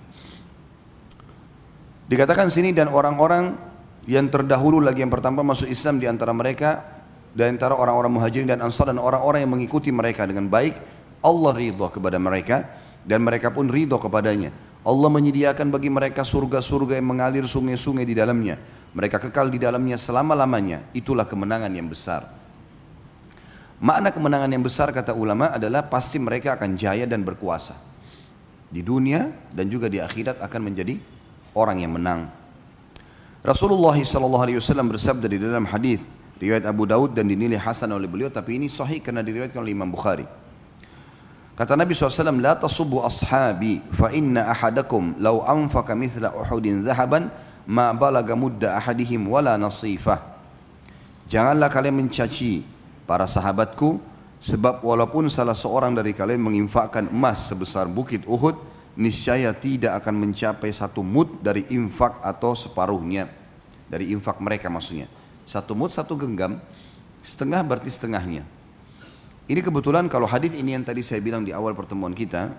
Dikatakan sini dan orang-orang yang terdahulu lagi yang pertama masuk Islam di antara mereka di antara orang-orang muhajirin dan ansar dan orang-orang yang mengikuti mereka dengan baik Allah ridho kepada mereka dan mereka pun ridho kepadanya. Allah menyediakan bagi mereka surga-surga yang mengalir sungai-sungai di dalamnya. Mereka kekal di dalamnya selama-lamanya. Itulah kemenangan yang besar. Makna kemenangan yang besar kata ulama adalah pasti mereka akan jaya dan berkuasa. Di dunia dan juga di akhirat akan menjadi orang yang menang Rasulullah SAW bersabda di dalam hadis riwayat Abu Daud dan dinilai hasan oleh beliau tapi ini sahih karena diriwayatkan oleh Imam Bukhari. Kata Nabi SAW, La tasubbu ashabi fa inna ahadakum law anfaka mithla uhudin zahaban ma balaga mudda ahadihim wala nasifah. Janganlah kalian mencaci para sahabatku sebab walaupun salah seorang dari kalian menginfakkan emas sebesar bukit Uhud niscaya tidak akan mencapai satu mud dari infak atau separuhnya. Dari infak mereka maksudnya. Satu mud satu genggam setengah berarti setengahnya. Ini kebetulan kalau hadis ini yang tadi saya bilang di awal pertemuan kita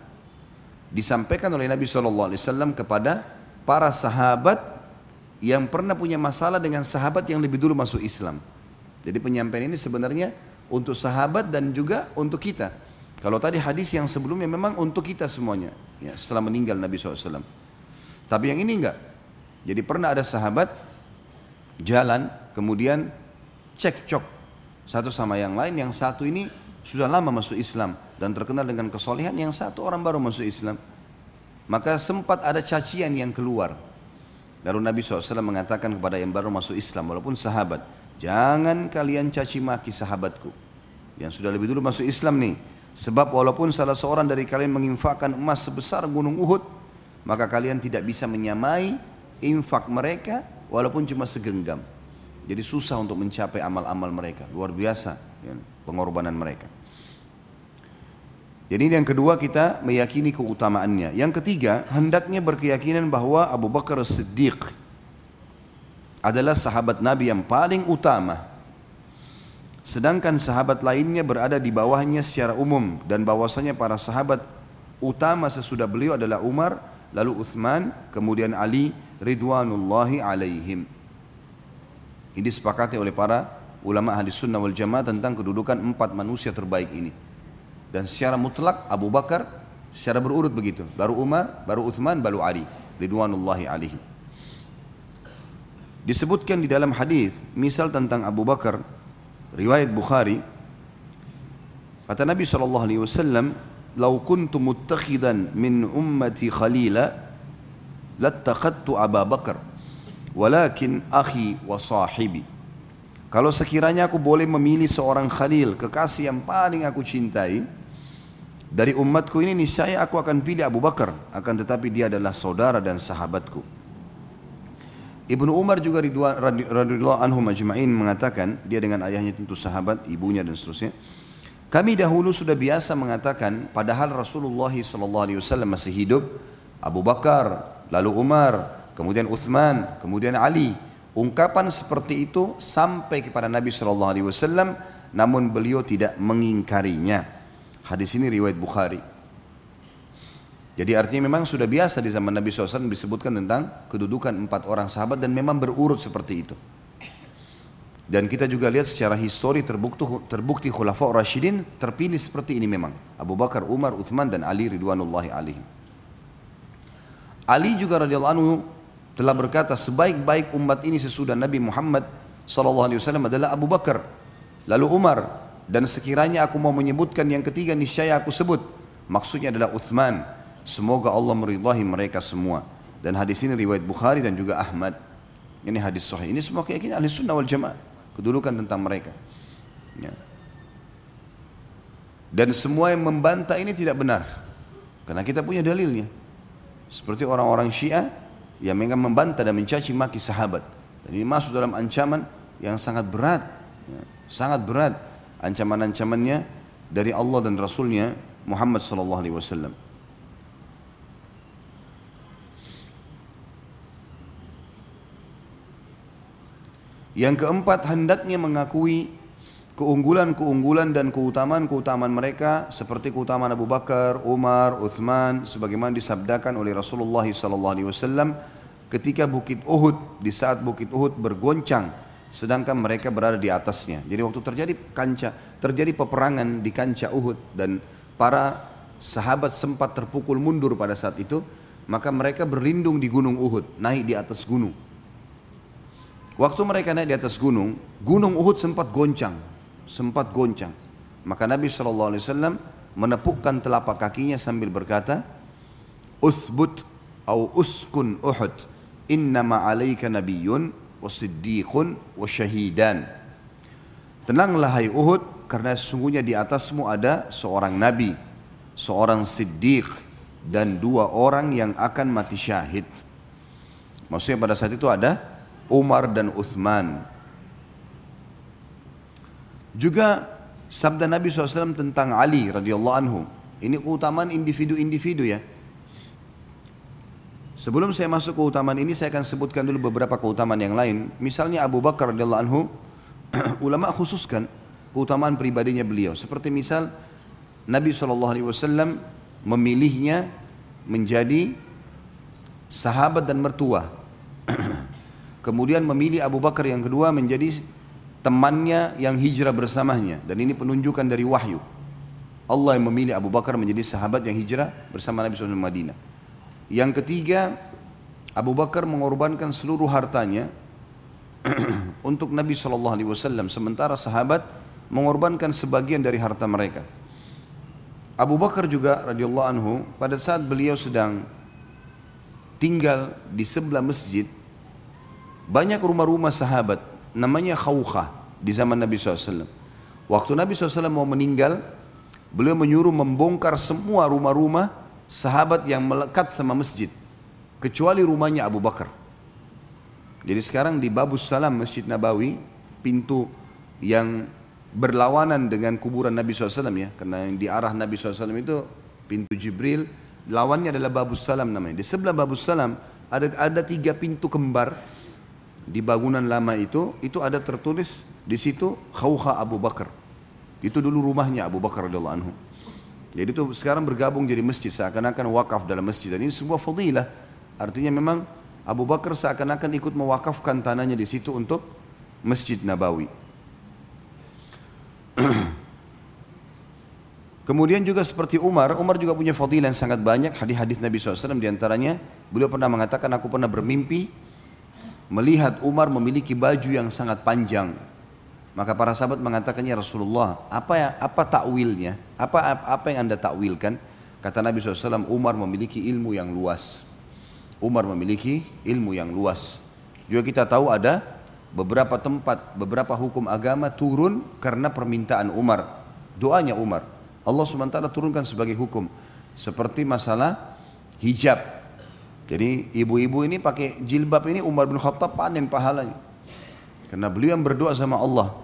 disampaikan oleh Nabi SAW kepada para sahabat yang pernah punya masalah dengan sahabat yang lebih dulu masuk Islam. Jadi penyampaian ini sebenarnya untuk sahabat dan juga untuk kita kalau tadi hadis yang sebelumnya memang untuk kita semuanya, ya, setelah meninggal Nabi SAW. Tapi yang ini enggak. Jadi pernah ada sahabat jalan, kemudian cekcok satu sama yang lain. Yang satu ini sudah lama masuk Islam dan terkenal dengan kesolehan. Yang satu orang baru masuk Islam. Maka sempat ada cacian yang keluar. Lalu Nabi SAW mengatakan kepada yang baru masuk Islam, walaupun sahabat, jangan kalian caci maki sahabatku. Yang sudah lebih dulu masuk Islam nih, Sebab walaupun salah seorang dari kalian menginfakkan emas sebesar gunung Uhud, maka kalian tidak bisa menyamai infak mereka walaupun cuma segenggam. Jadi susah untuk mencapai amal-amal mereka. Luar biasa ya, pengorbanan mereka. Jadi yang kedua kita meyakini keutamaannya. Yang ketiga, hendaknya berkeyakinan bahwa Abu Bakar Siddiq adalah sahabat Nabi yang paling utama Sedangkan sahabat lainnya berada di bawahnya secara umum dan bahwasanya para sahabat utama sesudah beliau adalah Umar, lalu Uthman, kemudian Ali ridwanullahi alaihim. Ini disepakati oleh para ulama ahli sunnah wal jamaah tentang kedudukan empat manusia terbaik ini. Dan secara mutlak Abu Bakar secara berurut begitu. Baru Umar, baru Uthman, baru Ali ridwanullahi alaihim. Disebutkan di dalam hadis misal tentang Abu Bakar riwayat Bukhari kata Nabi sallallahu alaihi wasallam "Lau kuntu muttakhidan min ummati khalila lattaqadtu Abu Bakar walakin akhi wa sahibi" Kalau sekiranya aku boleh memilih seorang khalil, kekasih yang paling aku cintai, dari umatku ini niscaya aku akan pilih Abu Bakar, akan tetapi dia adalah saudara dan sahabatku. Ibnu Umar juga radhiyallahu anhu majma'in mengatakan dia dengan ayahnya tentu sahabat, ibunya dan seterusnya. Kami dahulu sudah biasa mengatakan padahal Rasulullah SAW masih hidup, Abu Bakar, lalu Umar, kemudian Uthman, kemudian Ali. Ungkapan seperti itu sampai kepada Nabi SAW, namun beliau tidak mengingkarinya. Hadis ini riwayat Bukhari. Jadi artinya memang sudah biasa di zaman Nabi SAW disebutkan tentang kedudukan empat orang sahabat dan memang berurut seperti itu. Dan kita juga lihat secara histori terbukti, terbukti khulafa Rashidin terpilih seperti ini memang. Abu Bakar, Umar, Uthman dan Ali ridwanullahi alaihim. Ali juga radhiyallahu anhu telah berkata sebaik-baik umat ini sesudah Nabi Muhammad SAW adalah Abu Bakar, lalu Umar dan sekiranya aku mau menyebutkan yang ketiga niscaya aku sebut. Maksudnya adalah Uthman, Semoga Allah meridai mereka semua. Dan hadis ini riwayat Bukhari dan juga Ahmad. Ini hadis sahih. Ini semua keyakinan ahli sunnah wal jamaah. Kedudukan tentang mereka. Ya. Dan semua yang membantah ini tidak benar. Karena kita punya dalilnya. Seperti orang-orang syiah yang memang membantah dan mencaci maki sahabat. Dan ini masuk dalam ancaman yang sangat berat. Ya. Sangat berat. Ancaman-ancamannya dari Allah dan Rasulnya Muhammad sallallahu alaihi wasallam. Yang keempat hendaknya mengakui keunggulan-keunggulan dan keutamaan-keutamaan mereka seperti keutamaan Abu Bakar, Umar, Uthman sebagaimana disabdakan oleh Rasulullah wasallam ketika bukit Uhud di saat bukit Uhud bergoncang sedangkan mereka berada di atasnya. Jadi waktu terjadi kancah terjadi peperangan di kancah Uhud dan para sahabat sempat terpukul mundur pada saat itu, maka mereka berlindung di gunung Uhud, naik di atas gunung. Waktu mereka naik di atas gunung, gunung Uhud sempat goncang, sempat goncang. Maka Nabi SAW menepukkan telapak kakinya sambil berkata, Uthbut au uskun Uhud, innama alaika nabiyyun wa siddiqun wa syahidan. Tenanglah hai Uhud, karena sesungguhnya di atasmu ada seorang nabi, seorang siddiq, dan dua orang yang akan mati syahid. Maksudnya pada saat itu ada Umar dan Uthman. Juga sabda Nabi SAW tentang Ali radhiyallahu anhu. Ini keutamaan individu-individu ya. Sebelum saya masuk keutamaan ini saya akan sebutkan dulu beberapa keutamaan yang lain. Misalnya Abu Bakar radhiyallahu anhu ulama khususkan keutamaan pribadinya beliau. Seperti misal Nabi SAW memilihnya menjadi sahabat dan mertua. Kemudian memilih Abu Bakar yang kedua menjadi temannya yang hijrah bersamanya. Dan ini penunjukan dari wahyu. Allah yang memilih Abu Bakar menjadi sahabat yang hijrah bersama Nabi SAW Madinah. Yang ketiga, Abu Bakar mengorbankan seluruh hartanya untuk Nabi SAW. Sementara sahabat mengorbankan sebagian dari harta mereka. Abu Bakar juga radhiyallahu anhu pada saat beliau sedang tinggal di sebelah masjid banyak rumah-rumah sahabat namanya khawkha di zaman Nabi SAW. Waktu Nabi SAW mau meninggal, beliau menyuruh membongkar semua rumah-rumah sahabat yang melekat sama masjid. Kecuali rumahnya Abu Bakar. Jadi sekarang di Babus Salam Masjid Nabawi, pintu yang berlawanan dengan kuburan Nabi SAW ya. Karena yang di arah Nabi SAW itu pintu Jibril, lawannya adalah Babus Salam namanya. Di sebelah Babus Salam ada, ada tiga pintu kembar di bangunan lama itu itu ada tertulis di situ Khawha Abu Bakar. Itu dulu rumahnya Abu Bakar radhiyallahu anhu. Jadi itu sekarang bergabung jadi masjid seakan-akan wakaf dalam masjid dan ini sebuah fadilah. Artinya memang Abu Bakar seakan-akan ikut mewakafkan tanahnya di situ untuk Masjid Nabawi. Kemudian juga seperti Umar, Umar juga punya fadilah yang sangat banyak hadis-hadis Nabi SAW di antaranya beliau pernah mengatakan aku pernah bermimpi melihat Umar memiliki baju yang sangat panjang. Maka para sahabat mengatakannya Rasulullah, apa ya, apa takwilnya? Apa apa yang anda takwilkan? Kata Nabi SAW, Umar memiliki ilmu yang luas. Umar memiliki ilmu yang luas. Juga kita tahu ada beberapa tempat, beberapa hukum agama turun karena permintaan Umar. Doanya Umar. Allah SWT turunkan sebagai hukum. Seperti masalah hijab. Jadi ibu-ibu ini pakai jilbab ini Umar bin Khattab panen pahalanya. Karena beliau yang berdoa sama Allah.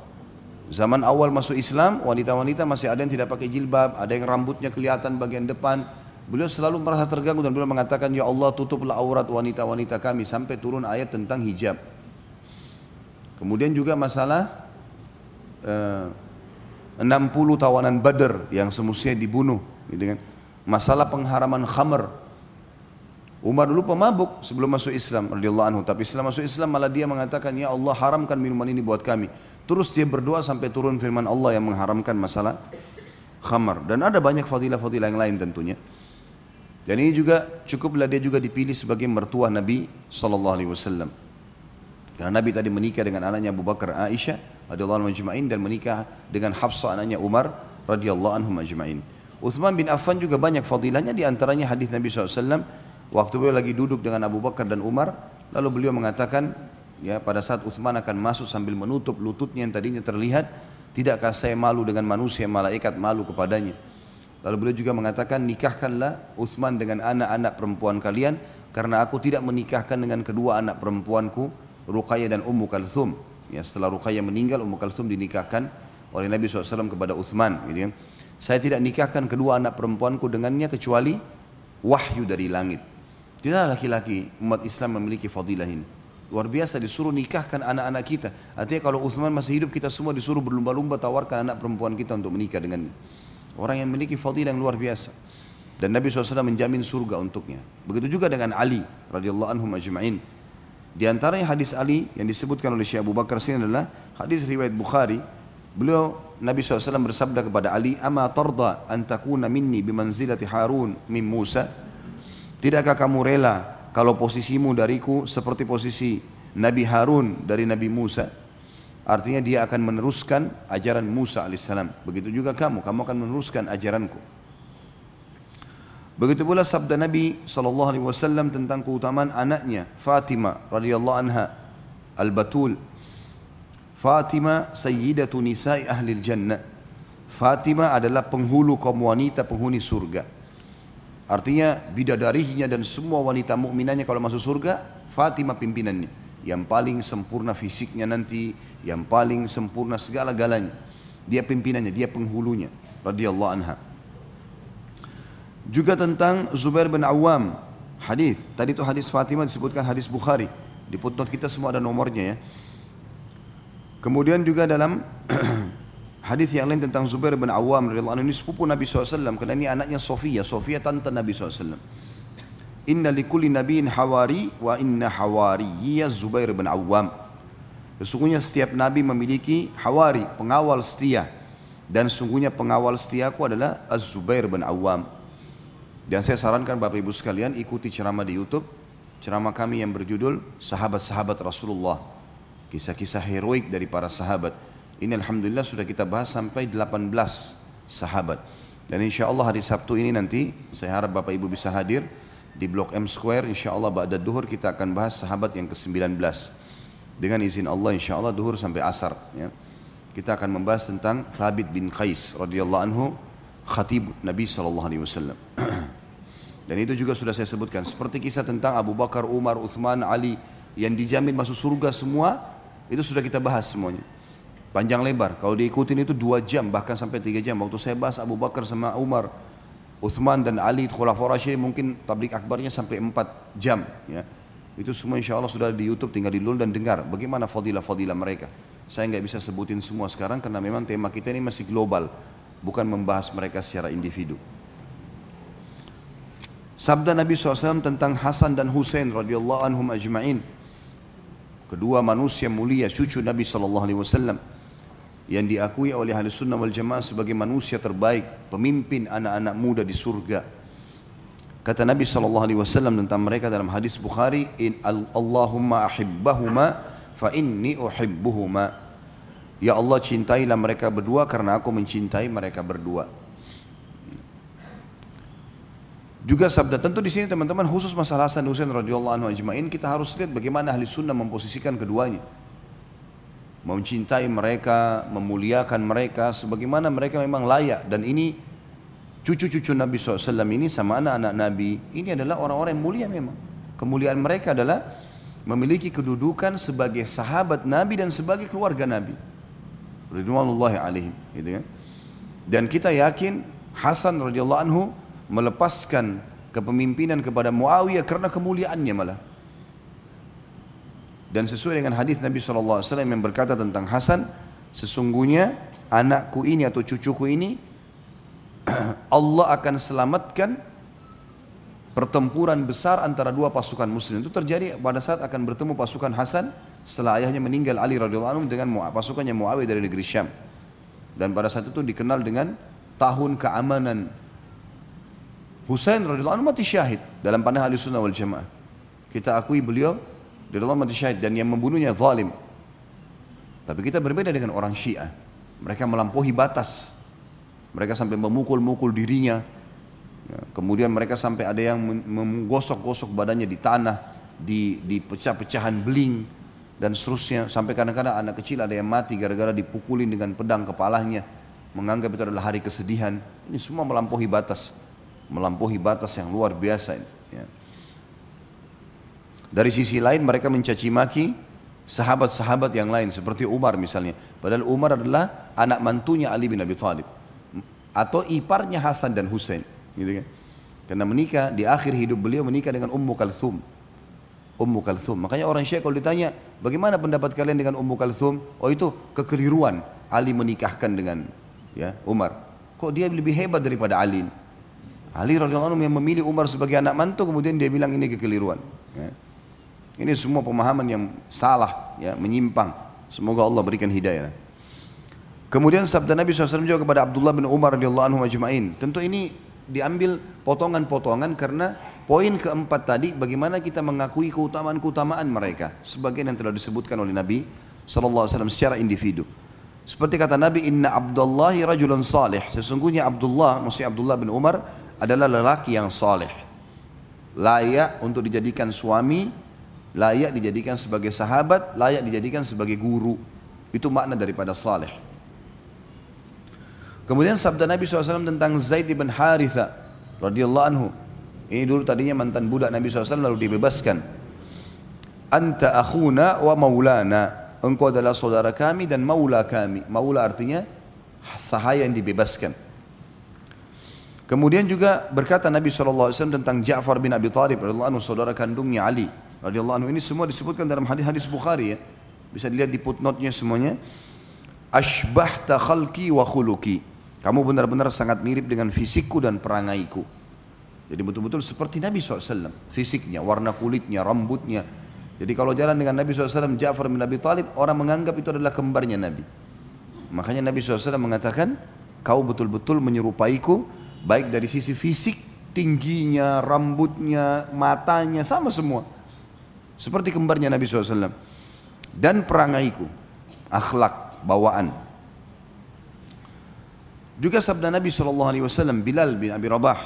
Zaman awal masuk Islam, wanita-wanita masih ada yang tidak pakai jilbab, ada yang rambutnya kelihatan bagian depan. Beliau selalu merasa terganggu dan beliau mengatakan, Ya Allah tutuplah aurat wanita-wanita kami sampai turun ayat tentang hijab. Kemudian juga masalah eh, 60 tawanan badar yang semestinya dibunuh. Gitu kan. Masalah pengharaman khamr Umar dulu pemabuk sebelum masuk Islam radhiyallahu anhu. Tapi setelah masuk Islam malah dia mengatakan ya Allah haramkan minuman ini buat kami. Terus dia berdoa sampai turun firman Allah yang mengharamkan masalah khamar. Dan ada banyak fadilah-fadilah yang lain tentunya. Dan ini juga cukuplah dia juga dipilih sebagai mertua Nabi sallallahu alaihi wasallam. Karena Nabi tadi menikah dengan anaknya Abu Bakar Aisyah radhiyallahu anhu majma'in dan menikah dengan Hafsah anaknya Umar radhiyallahu anhu majma'in. Uthman bin Affan juga banyak fadilahnya di antaranya hadis Nabi SAW Waktu beliau lagi duduk dengan Abu Bakar dan Umar, lalu beliau mengatakan, ya pada saat Uthman akan masuk sambil menutup lututnya yang tadinya terlihat, tidakkah saya malu dengan manusia malaikat malu kepadanya? Lalu beliau juga mengatakan, nikahkanlah Uthman dengan anak-anak perempuan kalian, karena aku tidak menikahkan dengan kedua anak perempuanku, Ruqayyah dan Ummu Kalthum. Ya, setelah Ruqayyah meninggal, Ummu Kalthum dinikahkan oleh Nabi SAW kepada Uthman. Gitu ya. Saya tidak nikahkan kedua anak perempuanku dengannya kecuali wahyu dari langit. Tidak laki-laki umat Islam memiliki fadilah ini. Luar biasa disuruh nikahkan anak-anak kita. Artinya kalau Uthman masih hidup kita semua disuruh berlumba-lumba tawarkan anak perempuan kita untuk menikah dengan orang yang memiliki fadilah yang luar biasa. Dan Nabi SAW menjamin surga untuknya. Begitu juga dengan Ali radhiyallahu anhu majma'in. Di antaranya hadis Ali yang disebutkan oleh Syekh Abu Bakar sini adalah hadis riwayat Bukhari. Beliau Nabi SAW bersabda kepada Ali, "Ama tarda an takuna minni bimanzilati Harun min Musa?" Tidakkah kamu rela kalau posisimu dariku seperti posisi Nabi Harun dari Nabi Musa? Artinya dia akan meneruskan ajaran Musa alaihissalam. Begitu juga kamu, kamu akan meneruskan ajaranku. Begitu pula sabda Nabi sallallahu alaihi wasallam tentang keutamaan anaknya Fatimah radhiyallahu anha Al-Batul. Fatimah sayyidatu nisa'i ahli jannah. Fatimah adalah penghulu kaum wanita penghuni surga. Artinya bidadarinya dan semua wanita mukminannya kalau masuk surga, Fatimah pimpinannya. Yang paling sempurna fisiknya nanti, yang paling sempurna segala-galanya. Dia pimpinannya, dia penghulunya radhiyallahu anha. Juga tentang Zubair bin Awam hadis. Tadi itu hadis Fatimah disebutkan hadis Bukhari. Di footnote kita semua ada nomornya ya. Kemudian juga dalam hadis yang lain tentang Zubair bin Awam radhiyallahu anhu ini sepupu Nabi SAW karena ini anaknya Sofia, Sofia tante Nabi SAW. Inna likulli nabiin hawari wa inna hawariyya Zubair bin Awam. Sesungguhnya setiap nabi memiliki hawari, pengawal setia. Dan sungguhnya pengawal setiaku adalah Az-Zubair bin Awam. Dan saya sarankan Bapak Ibu sekalian ikuti ceramah di YouTube, ceramah kami yang berjudul Sahabat-sahabat Rasulullah. Kisah-kisah heroik dari para sahabat. Ini alhamdulillah sudah kita bahas sampai 18 sahabat. Dan insya Allah hari Sabtu ini nanti saya harap Bapak Ibu bisa hadir di Blok M Square. Insya Allah pada duhur kita akan bahas sahabat yang ke-19. Dengan izin Allah insya Allah duhur sampai asar. Ya. Kita akan membahas tentang Thabit bin Qais radhiyallahu anhu khatib Nabi sallallahu alaihi wasallam. Dan itu juga sudah saya sebutkan seperti kisah tentang Abu Bakar, Umar, Uthman, Ali yang dijamin masuk surga semua itu sudah kita bahas semuanya. Panjang lebar. Kalau diikutin itu dua jam bahkan sampai tiga jam. Waktu saya bahas Abu Bakar sama Umar, Uthman dan Ali Khulafaur mungkin tablik akbarnya sampai empat jam. Ya. Itu semua insya Allah sudah di YouTube tinggal di dan dengar bagaimana fadilah-fadilah mereka. Saya nggak bisa sebutin semua sekarang karena memang tema kita ini masih global bukan membahas mereka secara individu. Sabda Nabi SAW tentang Hasan dan Husain radhiyallahu anhum ajma'in. Kedua manusia mulia cucu Nabi SAW yang diakui oleh ahli sunnah wal jamaah sebagai manusia terbaik, pemimpin anak-anak muda di surga. Kata Nabi SAW tentang mereka dalam hadis Bukhari, In Allahumma ahibbahuma fa inni uhibbuhuma. Ya Allah cintailah mereka berdua karena aku mencintai mereka berdua. Juga sabda tentu di sini teman-teman khusus masalah Hasan Husain radhiyallahu anhu ajmain kita harus lihat bagaimana ahli sunnah memposisikan keduanya. Mencintai mereka, memuliakan mereka sebagaimana mereka memang layak. Dan ini cucu-cucu Nabi SAW ini sama anak-anak Nabi ini adalah orang-orang yang mulia memang. Kemuliaan mereka adalah memiliki kedudukan sebagai sahabat Nabi dan sebagai keluarga Nabi. Ridwanullahi alaihim gitu kan? Dan kita yakin Hasan radhiyallahu anhu melepaskan kepemimpinan kepada Muawiyah karena kemuliaannya malah dan sesuai dengan hadis Nabi SAW yang berkata tentang Hasan sesungguhnya anakku ini atau cucuku ini Allah akan selamatkan pertempuran besar antara dua pasukan muslim itu terjadi pada saat akan bertemu pasukan Hasan setelah ayahnya meninggal Ali radhiyallahu anhu dengan pasukannya Muawiyah dari negeri Syam. Dan pada saat itu dikenal dengan tahun keamanan. Husain radhiyallahu anhu mati syahid dalam panah ahli wal jamaah. Kita akui beliau radhiyallahu mati syahid dan yang membunuhnya zalim. Tapi kita berbeda dengan orang Syiah. Mereka melampaui batas. Mereka sampai memukul-mukul dirinya. Ya, kemudian mereka sampai ada yang menggosok-gosok badannya di tanah, di, di pecah-pecahan beling, dan seterusnya sampai kadang-kadang anak kecil ada yang mati gara-gara dipukulin dengan pedang kepalanya menganggap itu adalah hari kesedihan ini semua melampaui batas melampaui batas yang luar biasa ini. Ya. Dari sisi lain mereka mencaci maki sahabat-sahabat yang lain seperti Umar misalnya padahal Umar adalah anak mantunya Ali bin Abi Thalib atau iparnya Hasan dan Husain gitu kan karena menikah di akhir hidup beliau menikah dengan Ummu Kalthum Ummu Kalthum. Makanya orang Syiah kalau ditanya, bagaimana pendapat kalian dengan Ummu Kalthum? Oh itu kekeliruan Ali menikahkan dengan ya Umar. Kok dia lebih hebat daripada Ali? Ali radhiyallahu anhu yang memilih Umar sebagai anak mantu kemudian dia bilang ini kekeliruan. Ya. Ini semua pemahaman yang salah, ya, menyimpang. Semoga Allah berikan hidayah. Kemudian sabda Nabi SAW juga kepada Abdullah bin Umar radhiyallahu anhu majma'in. Tentu ini diambil potongan-potongan karena poin keempat tadi bagaimana kita mengakui keutamaan-keutamaan mereka sebagian yang telah disebutkan oleh Nabi SAW secara individu. Seperti kata Nabi, Inna Abdullahi rajulun salih. Sesungguhnya Abdullah, maksudnya Abdullah bin Umar adalah lelaki yang salih. Layak untuk dijadikan suami, layak dijadikan sebagai sahabat, layak dijadikan sebagai guru. Itu makna daripada salih. Kemudian sabda Nabi SAW tentang Zaid bin Haritha radhiyallahu anhu. Ini dulu tadinya mantan budak Nabi SAW lalu dibebaskan. Anta akhuna wa maulana. Engkau adalah saudara kami dan maula kami. Maula artinya sahaya yang dibebaskan. Kemudian juga berkata Nabi SAW tentang Ja'far bin Abi Talib radhiyallahu anhu saudara kandungnya Ali radhiyallahu anhu. Ini semua disebutkan dalam hadis-hadis Bukhari ya. Bisa dilihat di footnote-nya semuanya. Ashbahta khalqi wa khuluki. Kamu benar-benar sangat mirip dengan fisikku dan perangaiku. Jadi betul-betul seperti Nabi SAW. Fisiknya, warna kulitnya, rambutnya. Jadi kalau jalan dengan Nabi SAW, Ja'far bin Abi Talib, orang menganggap itu adalah kembarnya Nabi. Makanya Nabi SAW mengatakan, kau betul-betul menyerupaiku, baik dari sisi fisik, tingginya, rambutnya, matanya, sama semua. Seperti kembarnya Nabi SAW. Dan perangaiku, akhlak, bawaan. Juga sabda Nabi SAW, Bilal bin Abi Rabah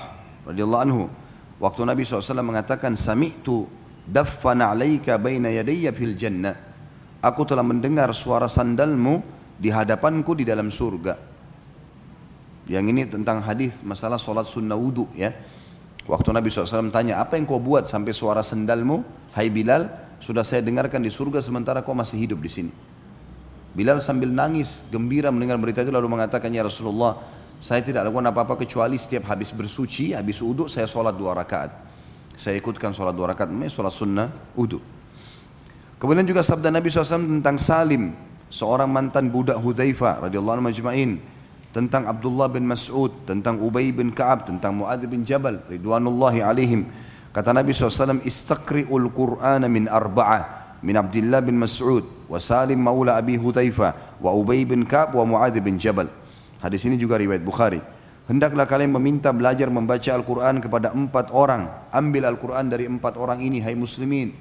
radhiyallahu anhu, waktu Nabi SAW mengatakan, Sami'tu daffana alaika baina yadayya fil jannah. Aku telah mendengar suara sandalmu di hadapanku di dalam surga. Yang ini tentang hadis masalah solat sunnah wudhu ya. Waktu Nabi SAW tanya, apa yang kau buat sampai suara sandalmu, hai Bilal, sudah saya dengarkan di surga sementara kau masih hidup di sini. Bilal sambil nangis, gembira mendengar berita itu lalu mengatakan, Ya Rasulullah, saya tidak lakukan apa-apa kecuali setiap habis bersuci, habis uduk, saya sholat dua rakaat. Saya ikutkan sholat dua rakaat, ini sholat sunnah uduk. Kemudian juga sabda Nabi SAW tentang Salim, seorang mantan budak Hudzaifah radhiyallahu anhu majma'in, tentang Abdullah bin Mas'ud, tentang Ubay bin Ka'ab, tentang Muadz bin Jabal ridwanullahi alaihim. Kata Nabi SAW, Istaqri'ul Quran min arba'ah min Abdullah bin Mas'ud wa Salim maula Abi Hudaifa wa Ubay bin Ka'ab wa Muadz bin Jabal. Hadis ini juga riwayat Bukhari. Hendaklah kalian meminta belajar membaca Al-Quran kepada empat orang. Ambil Al-Quran dari empat orang ini, hai muslimin.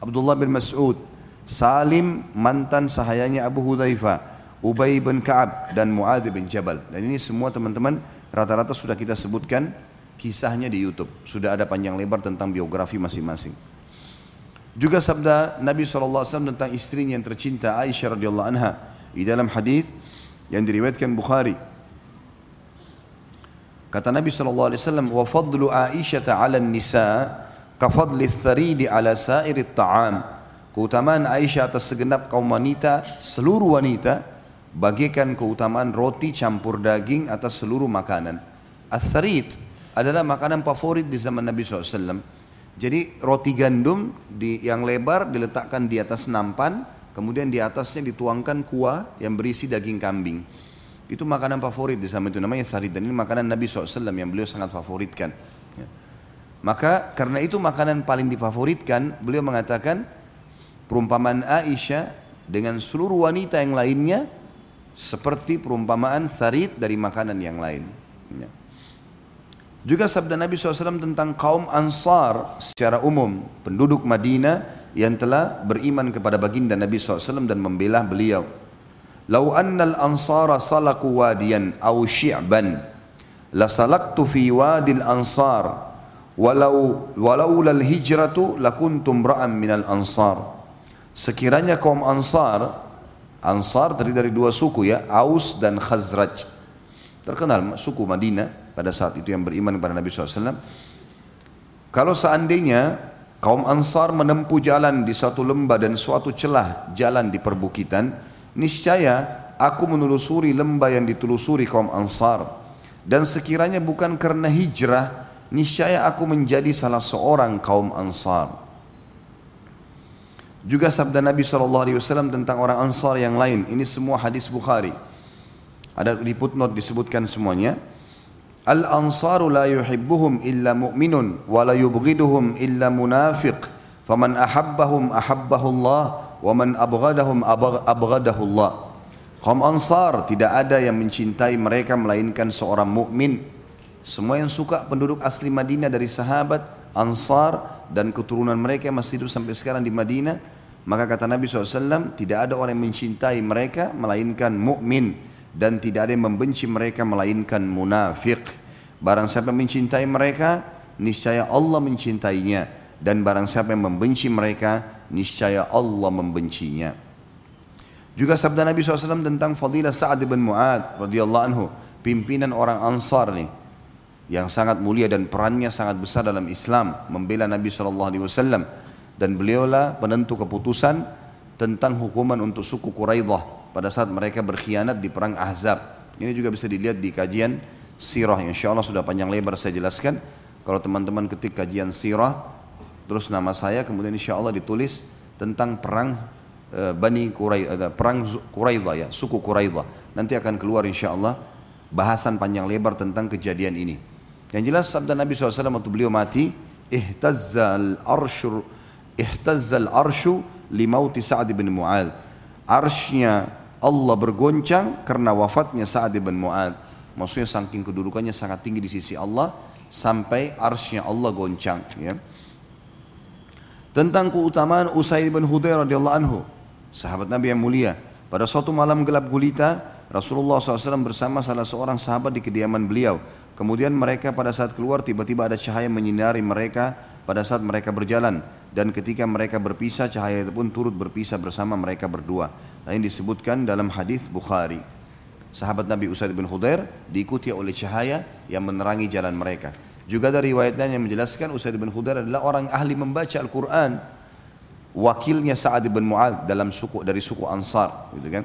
Abdullah bin Mas'ud, Salim mantan sahayanya Abu Hudhaifah, Ubay bin Ka'ab dan Muadz bin Jabal. Dan ini semua teman-teman rata-rata sudah kita sebutkan kisahnya di YouTube. Sudah ada panjang lebar tentang biografi masing-masing. Juga sabda Nabi SAW tentang istrinya yang tercinta Aisyah radhiyallahu anha di dalam hadis yang diriwayatkan Bukhari. Kata Nabi SAW, wa fadlu Aisyah ala nisa ka fadli tharidi ala sairi ta'am. Keutamaan Aisyah atas segenap kaum wanita, seluruh wanita, bagikan keutamaan roti campur daging atas seluruh makanan. Al-tharid adalah makanan favorit di zaman Nabi SAW jadi roti gandum di, yang lebar diletakkan di atas nampan, kemudian di atasnya dituangkan kuah yang berisi daging kambing. Itu makanan favorit di zaman itu namanya tharid dan ini makanan Nabi SAW yang beliau sangat favoritkan. Ya. Maka karena itu makanan paling difavoritkan, beliau mengatakan perumpamaan Aisyah dengan seluruh wanita yang lainnya seperti perumpamaan tharid dari makanan yang lain. Ya. Juga sabda Nabi SAW tentang kaum Ansar secara umum, penduduk Madinah yang telah beriman kepada baginda Nabi SAW dan membela beliau. Lau annal ansara salaku wadiyan au syi'ban la fi wadil ansar walau walau lal hijratu lakuntum ra'am minal ansar. Sekiranya kaum Ansar, Ansar terdiri dari dua suku ya, Aus dan Khazraj. Terkenal suku Madinah pada saat itu yang beriman kepada Nabi SAW. Kalau seandainya kaum Ansar menempuh jalan di suatu lembah dan suatu celah jalan di perbukitan, niscaya aku menelusuri lembah yang ditelusuri kaum Ansar. Dan sekiranya bukan karena hijrah, niscaya aku menjadi salah seorang kaum Ansar. Juga sabda Nabi SAW tentang orang Ansar yang lain. Ini semua hadis Bukhari. Ada di footnote disebutkan semuanya. Al-ansaru la yuhibbuhum illa mu'minun wa la yubghiduhum illa munafiq Faman ahabbahum ahabbahullah wa man abghadahum abghadahullah. Kaum Ansar tidak ada yang mencintai mereka melainkan seorang mukmin. Semua yang suka penduduk asli Madinah dari sahabat, Ansar dan keturunan mereka masih hidup sampai sekarang di Madinah, maka kata Nabi SAW, tidak ada orang yang mencintai mereka melainkan mukmin. Dan tidak ada yang membenci mereka melainkan munafik. Barang siapa yang mencintai mereka, niscaya Allah mencintainya. Dan barang siapa yang membenci mereka niscaya Allah membencinya. Juga sabda Nabi SAW tentang fadilah Sa'ad bin Mu'ad radhiyallahu anhu pimpinan orang Ansar nih yang sangat mulia dan perannya sangat besar dalam Islam membela Nabi SAW dan beliaulah penentu keputusan tentang hukuman untuk suku Quraidah pada saat mereka berkhianat di perang Ahzab ini juga bisa dilihat di kajian sirah insya Allah sudah panjang lebar saya jelaskan kalau teman-teman ketik kajian sirah terus nama saya kemudian insya Allah ditulis tentang perang e, Bani Quraidah, perang Quraidah ya, suku Quraidah. Nanti akan keluar insya Allah bahasan panjang lebar tentang kejadian ini. Yang jelas sabda Nabi SAW waktu beliau mati, ihtazzal arshu ihtazzal arshu limauti Sa'ad bin Mu'ad. Arshnya Allah bergoncang karena wafatnya Sa'ad bin Mu'ad. Maksudnya saking kedudukannya sangat tinggi di sisi Allah sampai arshnya Allah goncang. Ya tentang keutamaan Usaid bin Hudair radhiyallahu anhu, sahabat Nabi yang mulia. Pada suatu malam gelap gulita, Rasulullah SAW bersama salah seorang sahabat di kediaman beliau. Kemudian mereka pada saat keluar tiba-tiba ada cahaya menyinari mereka pada saat mereka berjalan dan ketika mereka berpisah cahaya itu pun turut berpisah bersama mereka berdua. Lain disebutkan dalam hadis Bukhari. Sahabat Nabi Usaid bin Khudair diikuti oleh cahaya yang menerangi jalan mereka. Juga dari riwayat lain yang menjelaskan Usaid bin Khudair adalah orang ahli membaca Al-Quran. Wakilnya Sa'ad bin Mu'ad dalam suku dari suku Ansar, gitu kan.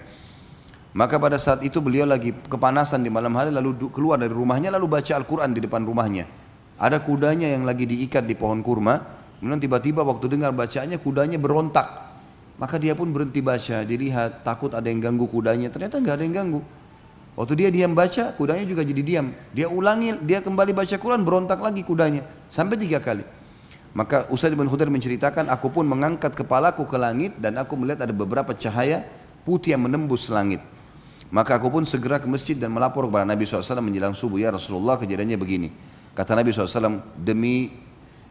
Maka pada saat itu beliau lagi kepanasan di malam hari lalu keluar dari rumahnya lalu baca Al-Quran di depan rumahnya. Ada kudanya yang lagi diikat di pohon kurma. Kemudian tiba-tiba waktu dengar bacaannya kudanya berontak. Maka dia pun berhenti baca, dilihat takut ada yang ganggu kudanya. Ternyata nggak ada yang ganggu. Waktu dia diam baca, kudanya juga jadi diam. Dia ulangi, dia kembali baca Quran, berontak lagi kudanya. Sampai tiga kali. Maka Usaid bin Khudair menceritakan, aku pun mengangkat kepalaku ke langit dan aku melihat ada beberapa cahaya putih yang menembus langit. Maka aku pun segera ke masjid dan melapor kepada Nabi SAW menjelang subuh. Ya Rasulullah kejadiannya begini. Kata Nabi SAW, demi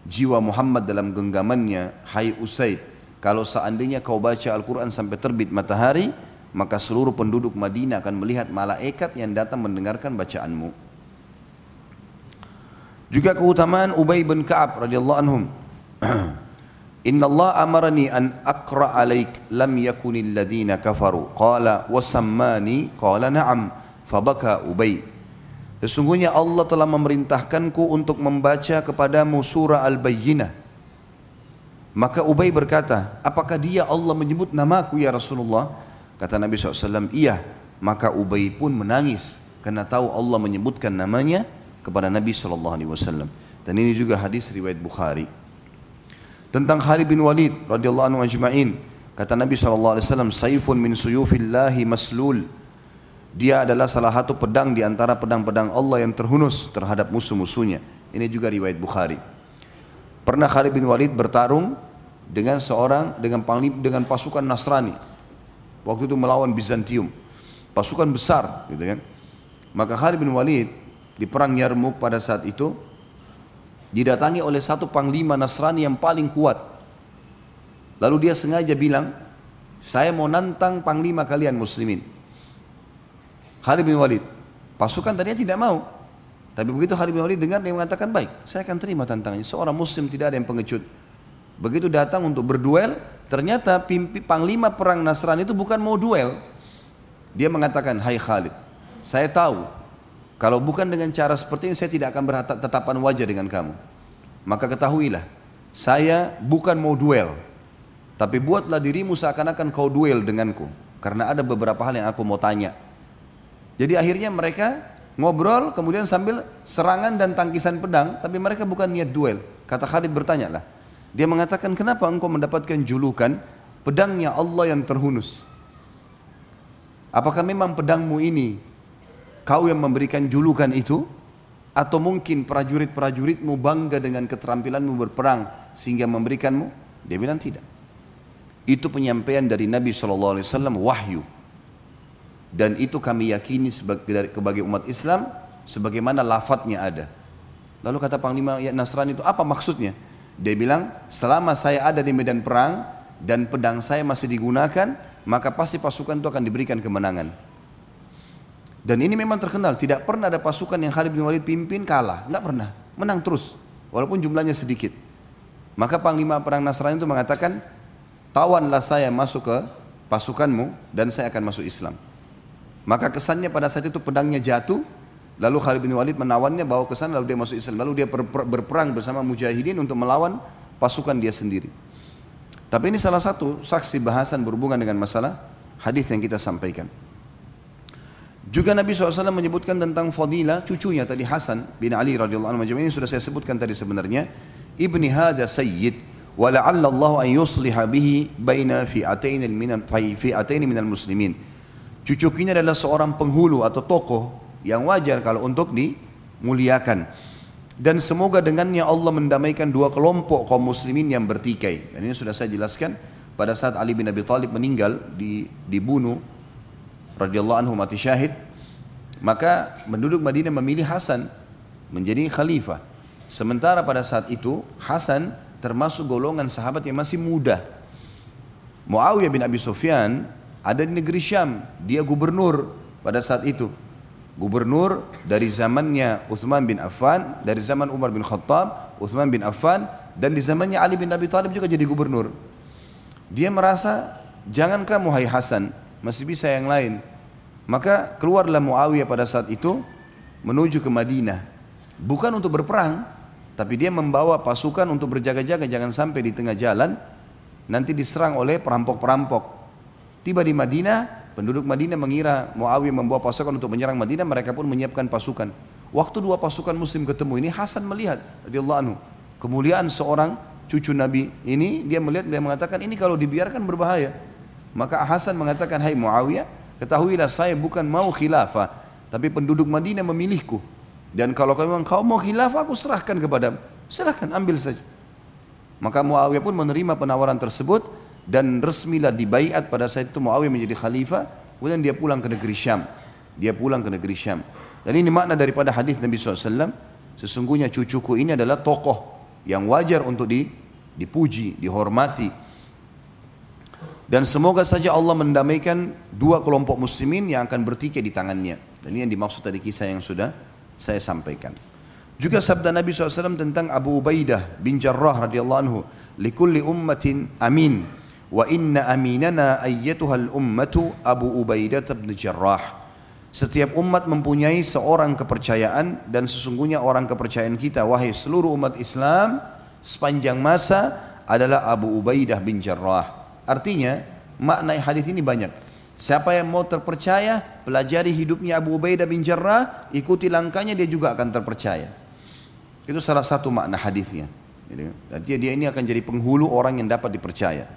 jiwa Muhammad dalam genggamannya, Hai Usaid, kalau seandainya kau baca Al-Quran sampai terbit matahari, maka seluruh penduduk Madinah akan melihat malaikat yang datang mendengarkan bacaanmu. Juga keutamaan Ubay bin Ka'ab radhiyallahu anhum. Inna Allah amarani an aqra alaik lam yakunil ladina kafaru. Qala wasammani qala na'am. Fabaka Ubay. Sesungguhnya Allah telah memerintahkanku untuk membaca kepadamu surah Al-Bayyinah. Maka Ubay berkata, apakah dia Allah menyebut namaku ya Rasulullah? Kata Nabi SAW, iya. Maka Ubay pun menangis karena tahu Allah menyebutkan namanya kepada Nabi SAW. Dan ini juga hadis riwayat Bukhari. Tentang Khalid bin Walid radhiyallahu anhu ajma'in. Kata Nabi SAW, Saifun min suyufillahi maslul. Dia adalah salah satu pedang di antara pedang-pedang Allah yang terhunus terhadap musuh-musuhnya. Ini juga riwayat Bukhari. Pernah Khalid bin Walid bertarung dengan seorang dengan panglim dengan pasukan Nasrani Waktu itu melawan Bizantium. Pasukan besar gitu kan. Maka Khalid bin Walid di perang Yarmuk pada saat itu didatangi oleh satu panglima Nasrani yang paling kuat. Lalu dia sengaja bilang, saya mau nantang panglima kalian muslimin. Khalid bin Walid, pasukan tadinya tidak mau. Tapi begitu Khalid bin Walid dengar dia mengatakan baik, saya akan terima tantangannya. Seorang muslim tidak ada yang pengecut. Begitu datang untuk berduel, ternyata pimpi, panglima perang Nasrani itu bukan mau duel. Dia mengatakan, hai Khalid, saya tahu kalau bukan dengan cara seperti ini saya tidak akan bertatapan wajah dengan kamu. Maka ketahuilah, saya bukan mau duel. Tapi buatlah dirimu seakan-akan kau duel denganku. Karena ada beberapa hal yang aku mau tanya. Jadi akhirnya mereka ngobrol kemudian sambil serangan dan tangkisan pedang. Tapi mereka bukan niat duel. Kata Khalid bertanya lah. Dia mengatakan kenapa engkau mendapatkan julukan pedangnya Allah yang terhunus? Apakah memang pedangmu ini kau yang memberikan julukan itu? Atau mungkin prajurit-prajuritmu bangga dengan keterampilanmu berperang sehingga memberikanmu? Dia bilang tidak. Itu penyampaian dari Nabi SAW wahyu. Dan itu kami yakini sebagai, sebagai umat Islam sebagaimana lafadznya ada. Lalu kata Panglima ya Nasrani itu apa maksudnya? Dia bilang selama saya ada di medan perang dan pedang saya masih digunakan maka pasti pasukan itu akan diberikan kemenangan. Dan ini memang terkenal, tidak pernah ada pasukan yang Khalid bin Walid pimpin kalah, nggak pernah, menang terus, walaupun jumlahnya sedikit. Maka Panglima Perang Nasrani itu mengatakan, tawanlah saya masuk ke pasukanmu dan saya akan masuk Islam. Maka kesannya pada saat itu pedangnya jatuh, lalu Khalid bin Walid menawannya bawa ke sana lalu dia masuk Islam. Lalu dia berperang bersama mujahidin untuk melawan pasukan dia sendiri. Tapi ini salah satu saksi bahasan berhubungan dengan masalah hadis yang kita sampaikan. Juga Nabi SAW menyebutkan tentang Fadila cucunya tadi Hasan bin Ali radhiyallahu anhu ini sudah saya sebutkan tadi sebenarnya ibni hada sayyid wa la'alla Allah an yusliha bihi baina fi'atain min fi'atain min al-muslimin. Cucu ini adalah seorang penghulu atau tokoh yang wajar kalau untuk dimuliakan. Dan semoga dengannya Allah mendamaikan dua kelompok kaum muslimin yang bertikai. Dan ini sudah saya jelaskan pada saat Ali bin Abi Thalib meninggal di, dibunuh radhiyallahu anhu mati syahid maka penduduk Madinah memilih Hasan menjadi khalifah. Sementara pada saat itu Hasan termasuk golongan sahabat yang masih muda. Muawiyah bin Abi Sufyan ada di negeri Syam, dia gubernur pada saat itu. Gubernur dari zamannya Uthman bin Affan, dari zaman Umar bin Khattab, Uthman bin Affan, dan di zamannya Ali bin Abi Thalib juga jadi gubernur. Dia merasa, jangan kamu Hasan, masih bisa yang lain. Maka keluarlah Muawiyah pada saat itu menuju ke Madinah. Bukan untuk berperang, tapi dia membawa pasukan untuk berjaga-jaga jangan sampai di tengah jalan nanti diserang oleh perampok-perampok. Tiba di Madinah, penduduk Madinah mengira Muawiyah membawa pasukan untuk menyerang Madinah, mereka pun menyiapkan pasukan. Waktu dua pasukan muslim ketemu ini Hasan melihat anhu kemuliaan seorang cucu Nabi ini dia melihat dia mengatakan ini kalau dibiarkan berbahaya. Maka Hasan mengatakan hai Muawiyah, ketahuilah saya bukan mau khilafah, tapi penduduk Madinah memilihku. Dan kalau kau memang kau mau khilafah, aku serahkan kepada Silahkan ambil saja. Maka Muawiyah pun menerima penawaran tersebut dan resmilah dibaiat pada saat itu Muawiyah menjadi khalifah. Kemudian dia pulang ke negeri Syam. Dia pulang ke negeri Syam. Dan ini makna daripada hadis Nabi SAW. Sesungguhnya cucuku ini adalah tokoh yang wajar untuk dipuji, dihormati. Dan semoga saja Allah mendamaikan dua kelompok muslimin yang akan bertikai di tangannya. Dan ini yang dimaksud tadi kisah yang sudah saya sampaikan. Juga sabda Nabi SAW tentang Abu Ubaidah bin Jarrah radhiyallahu anhu, "Likulli ummatin amin, wa inna aminana ayyatuhal ummatu Abu Ubaidah bin Jarrah." Setiap umat mempunyai seorang kepercayaan dan sesungguhnya orang kepercayaan kita wahai seluruh umat Islam sepanjang masa adalah Abu Ubaidah bin Jarrah. Artinya makna hadis ini banyak. Siapa yang mau terpercaya, pelajari hidupnya Abu Ubaidah bin Jarrah, ikuti langkahnya dia juga akan terpercaya. Itu salah satu makna hadisnya. Dan dia, dia ini akan jadi penghulu orang yang dapat dipercaya.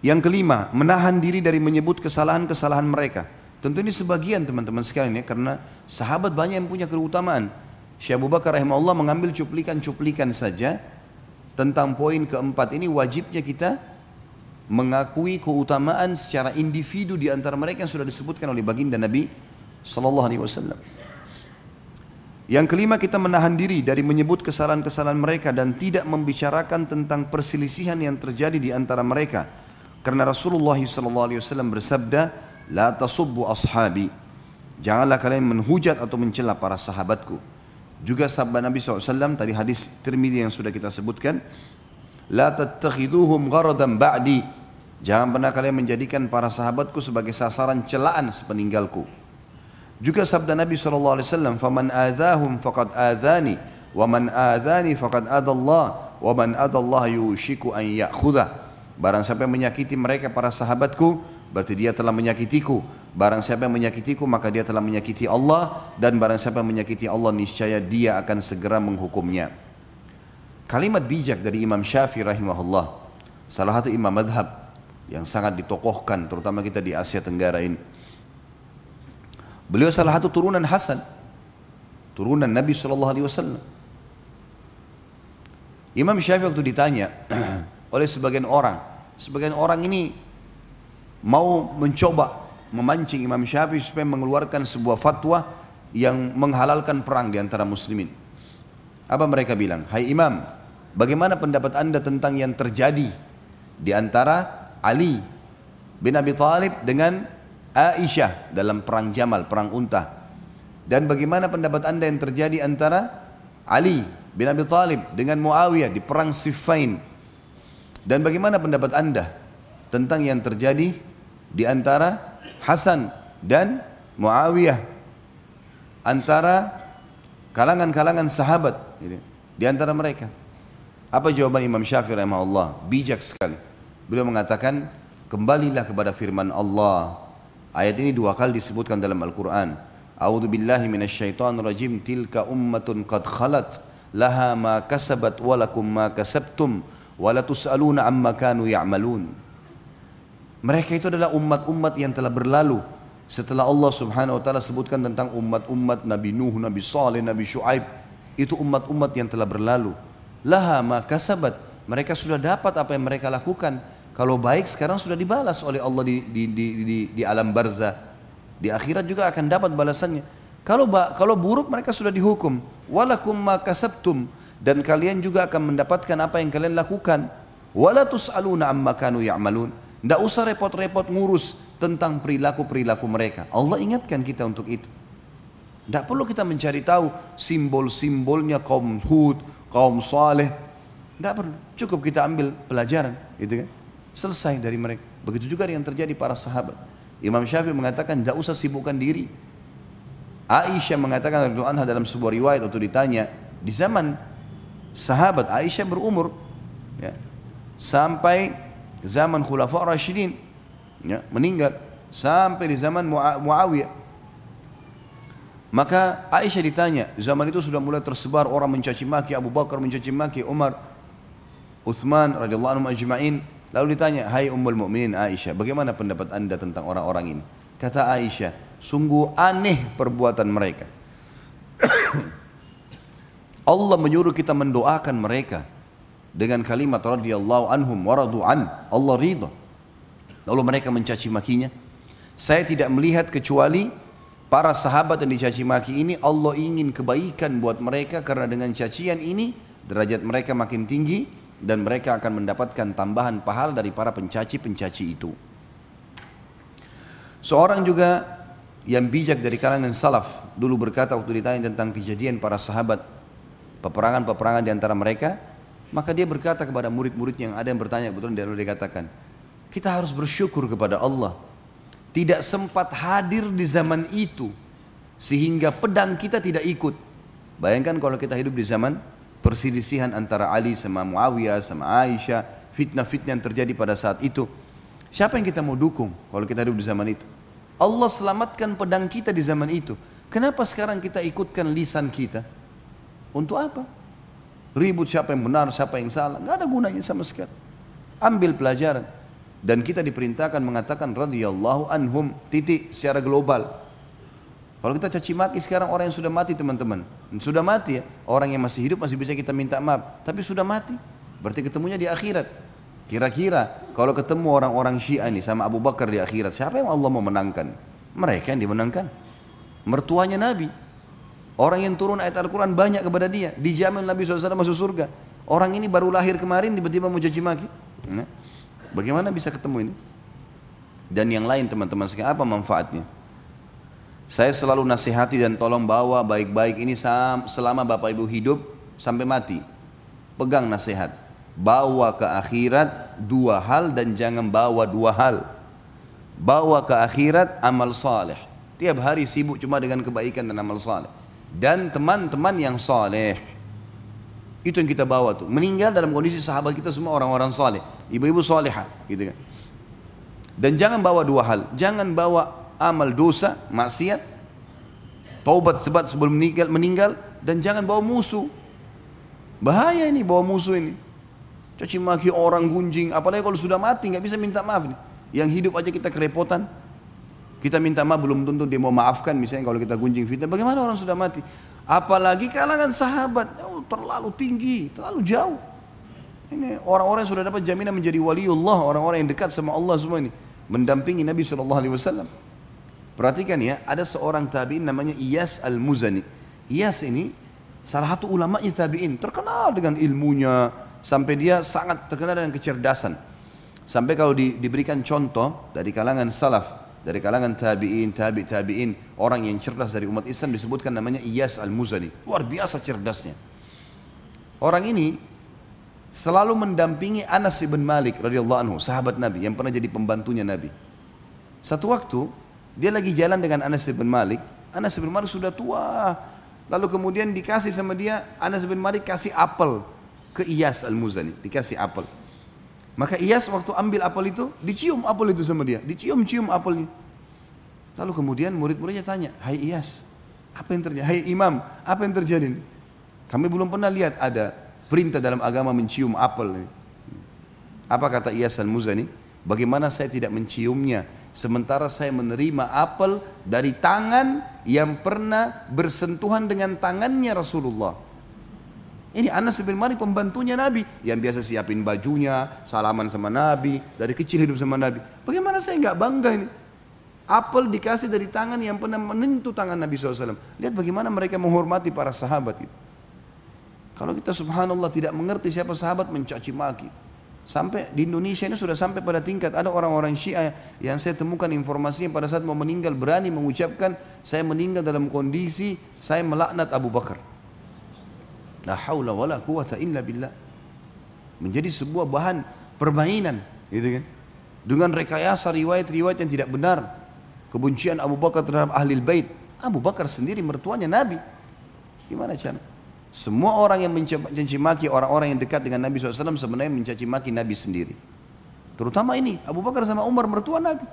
Yang kelima, menahan diri dari menyebut kesalahan-kesalahan mereka. Tentu ini sebagian teman-teman sekalian ya, karena sahabat banyak yang punya keutamaan. Syekh Abu Bakar rahimahullah mengambil cuplikan-cuplikan saja tentang poin keempat ini wajibnya kita mengakui keutamaan secara individu di antara mereka yang sudah disebutkan oleh baginda Nabi wasallam. Yang kelima kita menahan diri dari menyebut kesalahan-kesalahan mereka dan tidak membicarakan tentang perselisihan yang terjadi di antara mereka. Karena Rasulullah wasallam bersabda, "La tasubbu ashabi." Janganlah kalian menghujat atau mencela para sahabatku. Juga sabda Nabi SAW tadi hadis Tirmidzi yang sudah kita sebutkan, "La tattakhiduhum gharadan ba'di." Jangan pernah kalian menjadikan para sahabatku sebagai sasaran celaan sepeninggalku. Juga sabda Nabi SAW, "Faman adahum faqad adhani, wa man adhani faqad adallah, wa man adallah yushiku an ya'khudha." Barang siapa yang menyakiti mereka para sahabatku, berarti dia telah menyakitiku. Barang siapa yang menyakitiku, maka dia telah menyakiti Allah. Dan barang siapa yang menyakiti Allah, niscaya dia akan segera menghukumnya. Kalimat bijak dari Imam Syafi'i rahimahullah. Salah satu imam madhab yang sangat ditokohkan terutama kita di Asia Tenggara ini. Beliau salah satu turunan Hasan, turunan Nabi Wasallam. Imam Syafi'i waktu ditanya oleh sebagian orang, sebagian orang ini mau mencoba memancing Imam Syafi'i supaya mengeluarkan sebuah fatwa yang menghalalkan perang di antara muslimin. Apa mereka bilang? Hai Imam, bagaimana pendapat anda tentang yang terjadi di antara Ali bin Abi Thalib dengan Aisyah dalam perang Jamal, perang unta. Dan bagaimana pendapat anda yang terjadi antara Ali bin Abi Thalib dengan Muawiyah di perang Siffin. Dan bagaimana pendapat anda tentang yang terjadi di antara Hasan dan Muawiyah antara kalangan-kalangan sahabat di antara mereka. Apa jawaban Imam Syafi'i rahimahullah? Bijak sekali. Beliau mengatakan, kembalilah kepada firman Allah. Ayat ini dua kali disebutkan dalam Al-Quran. A'udhu billahi minasyaitan rajim. Tilka ummatun qad khalat. Laha ma kasabat walakum ma kasabtum. Walatus'aluna amma kanu ya'malun. Mereka itu adalah umat-umat yang telah berlalu. Setelah Allah subhanahu wa ta'ala sebutkan tentang umat-umat Nabi Nuh, Nabi Saleh, Nabi Shu'aib itu umat-umat yang telah berlalu. Laha maka sabat mereka sudah dapat apa yang mereka lakukan. Kalau baik sekarang sudah dibalas oleh Allah di, di, di, di, di alam barzah. Di akhirat juga akan dapat balasannya. Kalau kalau buruk mereka sudah dihukum. Walakum maka sabtum dan kalian juga akan mendapatkan apa yang kalian lakukan. Wala tus'aluna amma kanu ya'malun. Tidak usah repot-repot ngurus tentang perilaku-perilaku mereka. Allah ingatkan kita untuk itu. Tidak perlu kita mencari tahu simbol-simbolnya kaum Hud, kaum Saleh. Tidak perlu. Cukup kita ambil pelajaran, gitu kan? Selesai dari mereka. Begitu juga yang terjadi para sahabat. Imam Syafi'i mengatakan tidak usah sibukkan diri. Aisyah mengatakan dalam sebuah riwayat waktu ditanya di zaman sahabat Aisyah berumur ya, sampai zaman Khulafa Rashidin ya, meninggal sampai di zaman Muawiyah maka Aisyah ditanya, zaman itu sudah mulai tersebar orang mencaci maki Abu Bakar mencaci maki Umar, Uthman radhiyallahu anhu ajma'in. Lalu ditanya, "Hai Ummul Mukminin Aisyah, bagaimana pendapat Anda tentang orang-orang ini?" Kata Aisyah, "Sungguh aneh perbuatan mereka." Allah menyuruh kita mendoakan mereka dengan kalimat radhiyallahu anhum wa an. Allah ridha. Lalu mereka mencaci makinya. Saya tidak melihat kecuali Para sahabat yang dicaci maki ini Allah ingin kebaikan buat mereka karena dengan cacian ini derajat mereka makin tinggi dan mereka akan mendapatkan tambahan pahala dari para pencaci-pencaci itu. Seorang juga yang bijak dari kalangan salaf dulu berkata waktu ditanya tentang kejadian para sahabat peperangan-peperangan di antara mereka maka dia berkata kepada murid-murid yang ada yang bertanya kebetulan dia dikatakan kita harus bersyukur kepada Allah tidak sempat hadir di zaman itu sehingga pedang kita tidak ikut. Bayangkan kalau kita hidup di zaman perselisihan antara Ali sama Muawiyah sama Aisyah, fitnah-fitnah yang terjadi pada saat itu. Siapa yang kita mau dukung kalau kita hidup di zaman itu? Allah selamatkan pedang kita di zaman itu. Kenapa sekarang kita ikutkan lisan kita? Untuk apa? Ribut siapa yang benar, siapa yang salah. Gak ada gunanya sama sekali. Ambil pelajaran dan kita diperintahkan mengatakan radhiyallahu anhum titik secara global. Kalau kita caci maki sekarang orang yang sudah mati teman-teman, sudah mati ya, orang yang masih hidup masih bisa kita minta maaf, tapi sudah mati, berarti ketemunya di akhirat. Kira-kira kalau ketemu orang-orang Syiah ini sama Abu Bakar di akhirat, siapa yang Allah mau menangkan? Mereka yang dimenangkan. Mertuanya Nabi. Orang yang turun ayat Al-Quran banyak kepada dia. Dijamin Nabi SAW masuk surga. Orang ini baru lahir kemarin tiba-tiba mau caci maki. Nah. Bagaimana bisa ketemu ini? Dan yang lain teman-teman sekalian, apa manfaatnya? Saya selalu nasihati dan tolong bawa baik-baik ini selama Bapak Ibu hidup sampai mati. Pegang nasihat. Bawa ke akhirat dua hal dan jangan bawa dua hal. Bawa ke akhirat amal saleh. Tiap hari sibuk cuma dengan kebaikan dan amal saleh. Dan teman-teman yang saleh. Itu yang kita bawa tuh. Meninggal dalam kondisi sahabat kita semua orang-orang saleh ibu-ibu solehah gitu kan. Dan jangan bawa dua hal, jangan bawa amal dosa, maksiat, taubat sebat sebelum meninggal, meninggal dan jangan bawa musuh. Bahaya ini bawa musuh ini. Caci maki orang gunjing, apalagi kalau sudah mati nggak bisa minta maaf nih. Yang hidup aja kita kerepotan. Kita minta maaf belum tentu dia mau maafkan misalnya kalau kita gunjing fitnah. Bagaimana orang sudah mati? Apalagi kalangan sahabat, oh, terlalu tinggi, terlalu jauh. Ini orang-orang yang sudah dapat jaminan menjadi waliullah, orang-orang yang dekat sama Allah semua ini. Mendampingi Nabi SAW. Perhatikan ya, ada seorang tabi'in namanya Iyas al-Muzani. Iyas ini salah satu ulamanya tabi'in, terkenal dengan ilmunya, sampai dia sangat terkenal dengan kecerdasan. Sampai kalau di, diberikan contoh dari kalangan salaf, dari kalangan tabi'in, tabi' tabi'in, orang yang cerdas dari umat Islam disebutkan namanya Iyas al-Muzani. Luar biasa cerdasnya. Orang ini selalu mendampingi Anas bin Malik radhiyallahu anhu, sahabat Nabi yang pernah jadi pembantunya Nabi. Satu waktu dia lagi jalan dengan Anas bin Malik, Anas bin Malik sudah tua. Lalu kemudian dikasih sama dia Anas bin Malik kasih apel ke Iyas al-Muzani, dikasih apel. Maka Iyas waktu ambil apel itu, dicium apel itu sama dia, dicium-cium apelnya. Lalu kemudian murid-muridnya tanya, Hai Iyas, apa yang terjadi? Hai Imam, apa yang terjadi? Kami belum pernah lihat ada perintah dalam agama mencium apel. Apa kata Iyas al-Muzani? Bagaimana saya tidak menciumnya sementara saya menerima apel dari tangan yang pernah bersentuhan dengan tangannya Rasulullah. Ini Anas bin Malik pembantunya Nabi yang biasa siapin bajunya, salaman sama Nabi, dari kecil hidup sama Nabi. Bagaimana saya nggak bangga ini? Apel dikasih dari tangan yang pernah menentu tangan Nabi SAW. Lihat bagaimana mereka menghormati para sahabat itu. Kalau kita subhanallah tidak mengerti siapa sahabat mencaci maki. Sampai di Indonesia ini sudah sampai pada tingkat ada orang-orang Syiah yang saya temukan informasinya pada saat mau meninggal berani mengucapkan saya meninggal dalam kondisi saya melaknat Abu Bakar. La haula wala quwata illa billah. Menjadi sebuah bahan permainan, gitu kan? Dengan rekayasa riwayat-riwayat yang tidak benar. Kebencian Abu Bakar terhadap ahli bait. Abu Bakar sendiri mertuanya Nabi. Gimana cara? Semua orang yang mencaci maki orang-orang yang dekat dengan Nabi SAW sebenarnya mencaci maki Nabi sendiri. Terutama ini, Abu Bakar sama Umar mertua Nabi.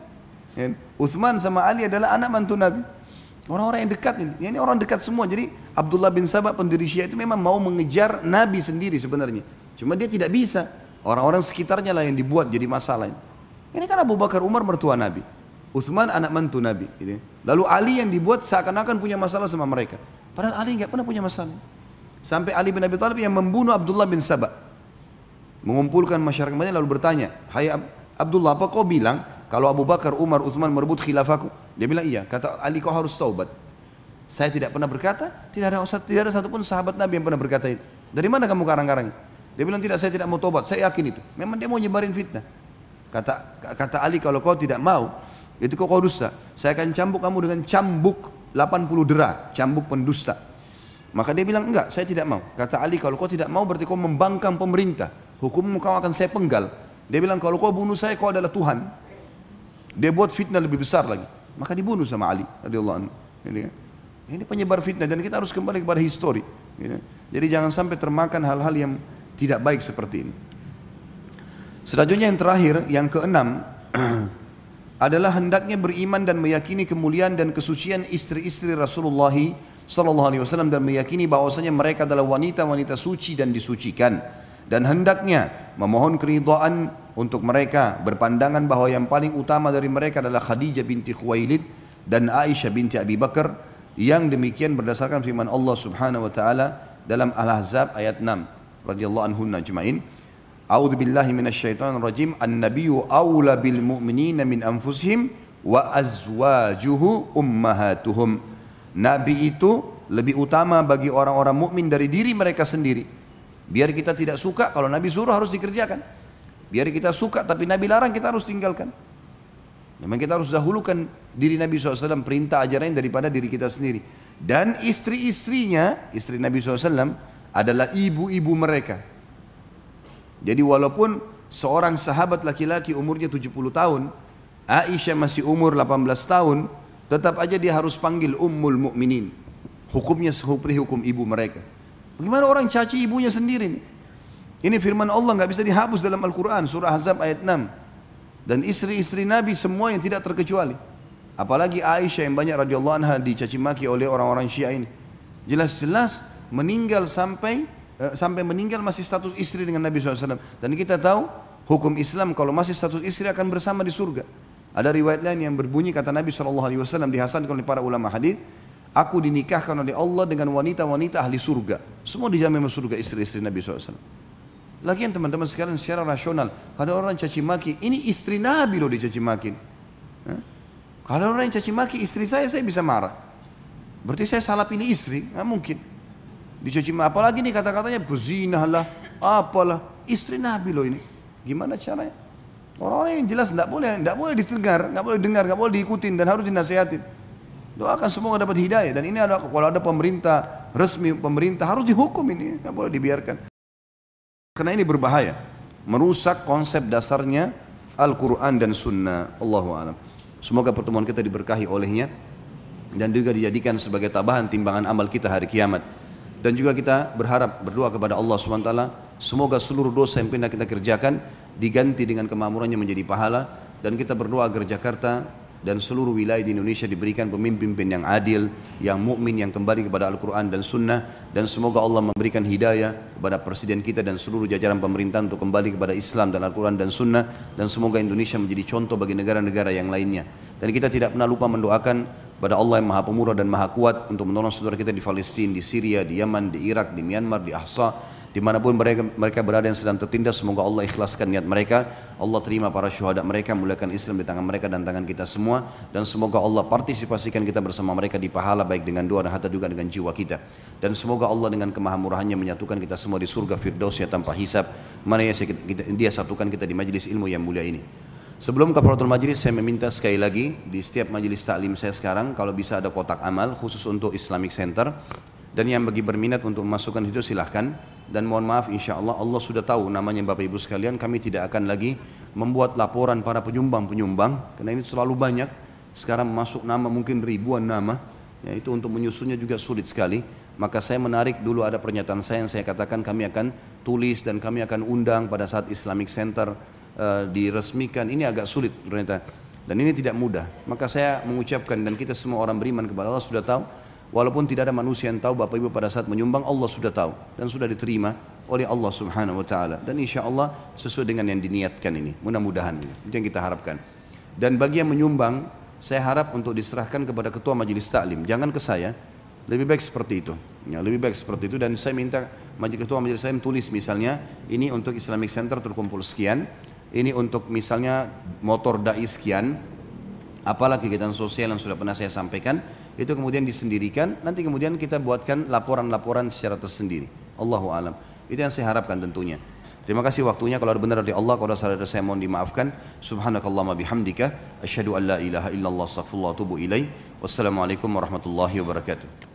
Ya, Uthman sama Ali adalah anak mantu Nabi. Orang-orang yang dekat ini, ini orang dekat semua. Jadi Abdullah bin Sabah pendiri Syiah itu memang mau mengejar Nabi sendiri sebenarnya. Cuma dia tidak bisa. Orang-orang sekitarnya lah yang dibuat jadi masalah. Ini kan Abu Bakar Umar mertua Nabi. Uthman anak mantu Nabi. Gitu. Lalu Ali yang dibuat seakan-akan punya masalah sama mereka. Padahal Ali nggak pernah punya masalah. Sampai Ali bin Abi Thalib yang membunuh Abdullah bin Sabah. Mengumpulkan masyarakat lalu bertanya, Hai Abdullah apa kau bilang kalau Abu Bakar, Umar, Uthman merebut khilafahku? Dia bilang iya. Kata Ali kau harus taubat. Saya tidak pernah berkata, tidak ada tidak ada satupun sahabat Nabi yang pernah berkata itu. Dari mana kamu karang-karang? Dia bilang tidak, saya tidak mau taubat. Saya yakin itu. Memang dia mau nyebarin fitnah. Kata kata Ali kalau kau tidak mau, itu kau kau dusta. Saya akan cambuk kamu dengan cambuk 80 dera, cambuk pendusta. Maka dia bilang, enggak, saya tidak mau. Kata Ali, kalau kau tidak mau berarti kau membangkang pemerintah. Hukummu kau akan saya penggal. Dia bilang, kalau kau bunuh saya, kau adalah Tuhan. Dia buat fitnah lebih besar lagi. Maka dibunuh sama Ali. Ini, kan. ini penyebar fitnah dan kita harus kembali kepada histori. Jadi jangan sampai termakan hal-hal yang tidak baik seperti ini. Selanjutnya yang terakhir, yang keenam, adalah hendaknya beriman dan meyakini kemuliaan dan kesucian istri-istri Rasulullah sallallahu alaihi wasallam dan meyakini bahwasanya mereka adalah wanita-wanita suci dan disucikan dan hendaknya memohon keridhaan untuk mereka berpandangan bahwa yang paling utama dari mereka adalah Khadijah binti Khuwailid dan Aisyah binti Abi Bakar yang demikian berdasarkan firman Allah Subhanahu wa taala dalam Al-Ahzab ayat 6 radhiyallahu anhunna ajmain A'udzu billahi minasyaitonir rajim an-nabiyyu aula bil mu'minina min anfusihim wa azwajuhu ummahatuhum Nabi itu lebih utama bagi orang-orang mukmin dari diri mereka sendiri. Biar kita tidak suka, kalau Nabi suruh harus dikerjakan. Biar kita suka, tapi Nabi larang kita harus tinggalkan. Memang kita harus dahulukan diri Nabi SAW, perintah ajaran daripada diri kita sendiri. Dan istri-istrinya, istri Nabi SAW adalah ibu-ibu mereka. Jadi walaupun seorang sahabat laki-laki umurnya 70 tahun, Aisyah masih umur 18 tahun, tetap aja dia harus panggil ummul mukminin. Hukumnya seperti hukum ibu mereka. Bagaimana orang caci ibunya sendiri nih? Ini firman Allah nggak bisa dihapus dalam Al-Quran surah Ahzab ayat 6. Dan istri-istri Nabi semua yang tidak terkecuali. Apalagi Aisyah yang banyak radhiyallahu anha dicaci maki oleh orang-orang Syiah ini. Jelas-jelas meninggal sampai eh, sampai meninggal masih status istri dengan Nabi SAW. Dan kita tahu hukum Islam kalau masih status istri akan bersama di surga. Ada riwayat lain yang berbunyi kata Nabi SAW dihasankan oleh para ulama hadis, aku dinikahkan oleh Allah dengan wanita-wanita ahli surga. Semua dijamin masuk surga istri-istri Nabi SAW. Lagian teman-teman sekalian secara rasional, kalau orang caci maki, ini istri Nabi loh dicaci maki. Kalau orang yang caci maki istri saya, saya bisa marah. Berarti saya salah pilih istri, nggak mungkin. Dicaci maki, apalagi nih kata-katanya bezinah lah, apalah, istri Nabi loh ini. Gimana caranya? Orang-orang yang jelas tidak boleh, tidak boleh didengar, nggak boleh dengar, nggak boleh diikutin dan harus dinasihatin. Doakan semua dapat hidayah dan ini ada kalau ada pemerintah resmi pemerintah harus dihukum ini, nggak boleh dibiarkan. Karena ini berbahaya. Merusak konsep dasarnya Al-Quran dan Sunnah. Allahu alam. Semoga pertemuan kita diberkahi olehnya. Dan juga dijadikan sebagai tabahan timbangan amal kita hari kiamat. Dan juga kita berharap berdoa kepada Allah SWT. Semoga seluruh dosa yang pernah kita kerjakan diganti dengan kemakmurannya menjadi pahala. Dan kita berdoa agar Jakarta dan seluruh wilayah di Indonesia diberikan pemimpin-pemimpin yang adil, yang mukmin, yang kembali kepada Al-Quran dan Sunnah. Dan semoga Allah memberikan hidayah kepada presiden kita dan seluruh jajaran pemerintahan untuk kembali kepada Islam dan Al-Quran dan Sunnah. Dan semoga Indonesia menjadi contoh bagi negara-negara yang lainnya. Dan kita tidak pernah lupa mendoakan pada Allah yang maha pemurah dan maha kuat untuk menolong saudara kita di Palestina, di Syria, di Yaman, di Irak, di Myanmar, di Ahsa di mana pun mereka, mereka berada yang sedang tertindas semoga Allah ikhlaskan niat mereka. Allah terima para syuhada mereka muliakan Islam di tangan mereka dan tangan kita semua. Dan semoga Allah partisipasikan kita bersama mereka di pahala baik dengan doa dan harta juga dengan jiwa kita. Dan semoga Allah dengan kemahamurahannya menyatukan kita semua di surga firdausnya tanpa hisab. Mana yang dia satukan kita di majlis ilmu yang mulia ini. Sebelum kafaratul majlis saya meminta sekali lagi di setiap majlis taklim saya sekarang kalau bisa ada kotak amal khusus untuk Islamic Center dan yang bagi berminat untuk memasukkan itu silahkan. Dan mohon maaf insya Allah Allah sudah tahu namanya Bapak Ibu sekalian kami tidak akan lagi membuat laporan para penyumbang-penyumbang karena ini terlalu banyak. Sekarang masuk nama mungkin ribuan nama ya, itu untuk menyusunnya juga sulit sekali. Maka saya menarik dulu ada pernyataan saya yang saya katakan kami akan tulis dan kami akan undang pada saat Islamic Center uh, diresmikan. Ini agak sulit ternyata. Dan ini tidak mudah. Maka saya mengucapkan dan kita semua orang beriman kepada Allah sudah tahu Walaupun tidak ada manusia yang tahu Bapak Ibu pada saat menyumbang Allah sudah tahu dan sudah diterima oleh Allah Subhanahu wa taala dan insya Allah sesuai dengan yang diniatkan ini. Mudah-mudahan itu yang kita harapkan. Dan bagi yang menyumbang saya harap untuk diserahkan kepada ketua majelis taklim, jangan ke saya. Lebih baik seperti itu. Ya, lebih baik seperti itu dan saya minta majelis ketua majelis taklim tulis misalnya ini untuk Islamic Center terkumpul sekian, ini untuk misalnya motor dai sekian, apalah kegiatan sosial yang sudah pernah saya sampaikan itu kemudian disendirikan nanti kemudian kita buatkan laporan-laporan secara tersendiri. Allahu alam. Itu yang saya harapkan tentunya. Terima kasih waktunya. Kalau ada benar dari Allah kalau salah dari saya mohon dimaafkan. Subhanakallahumma bihamdika. Asyhadu an la ilaha illallah astaghfirullah wa atubu ilaih. Wassalamualaikum warahmatullahi wabarakatuh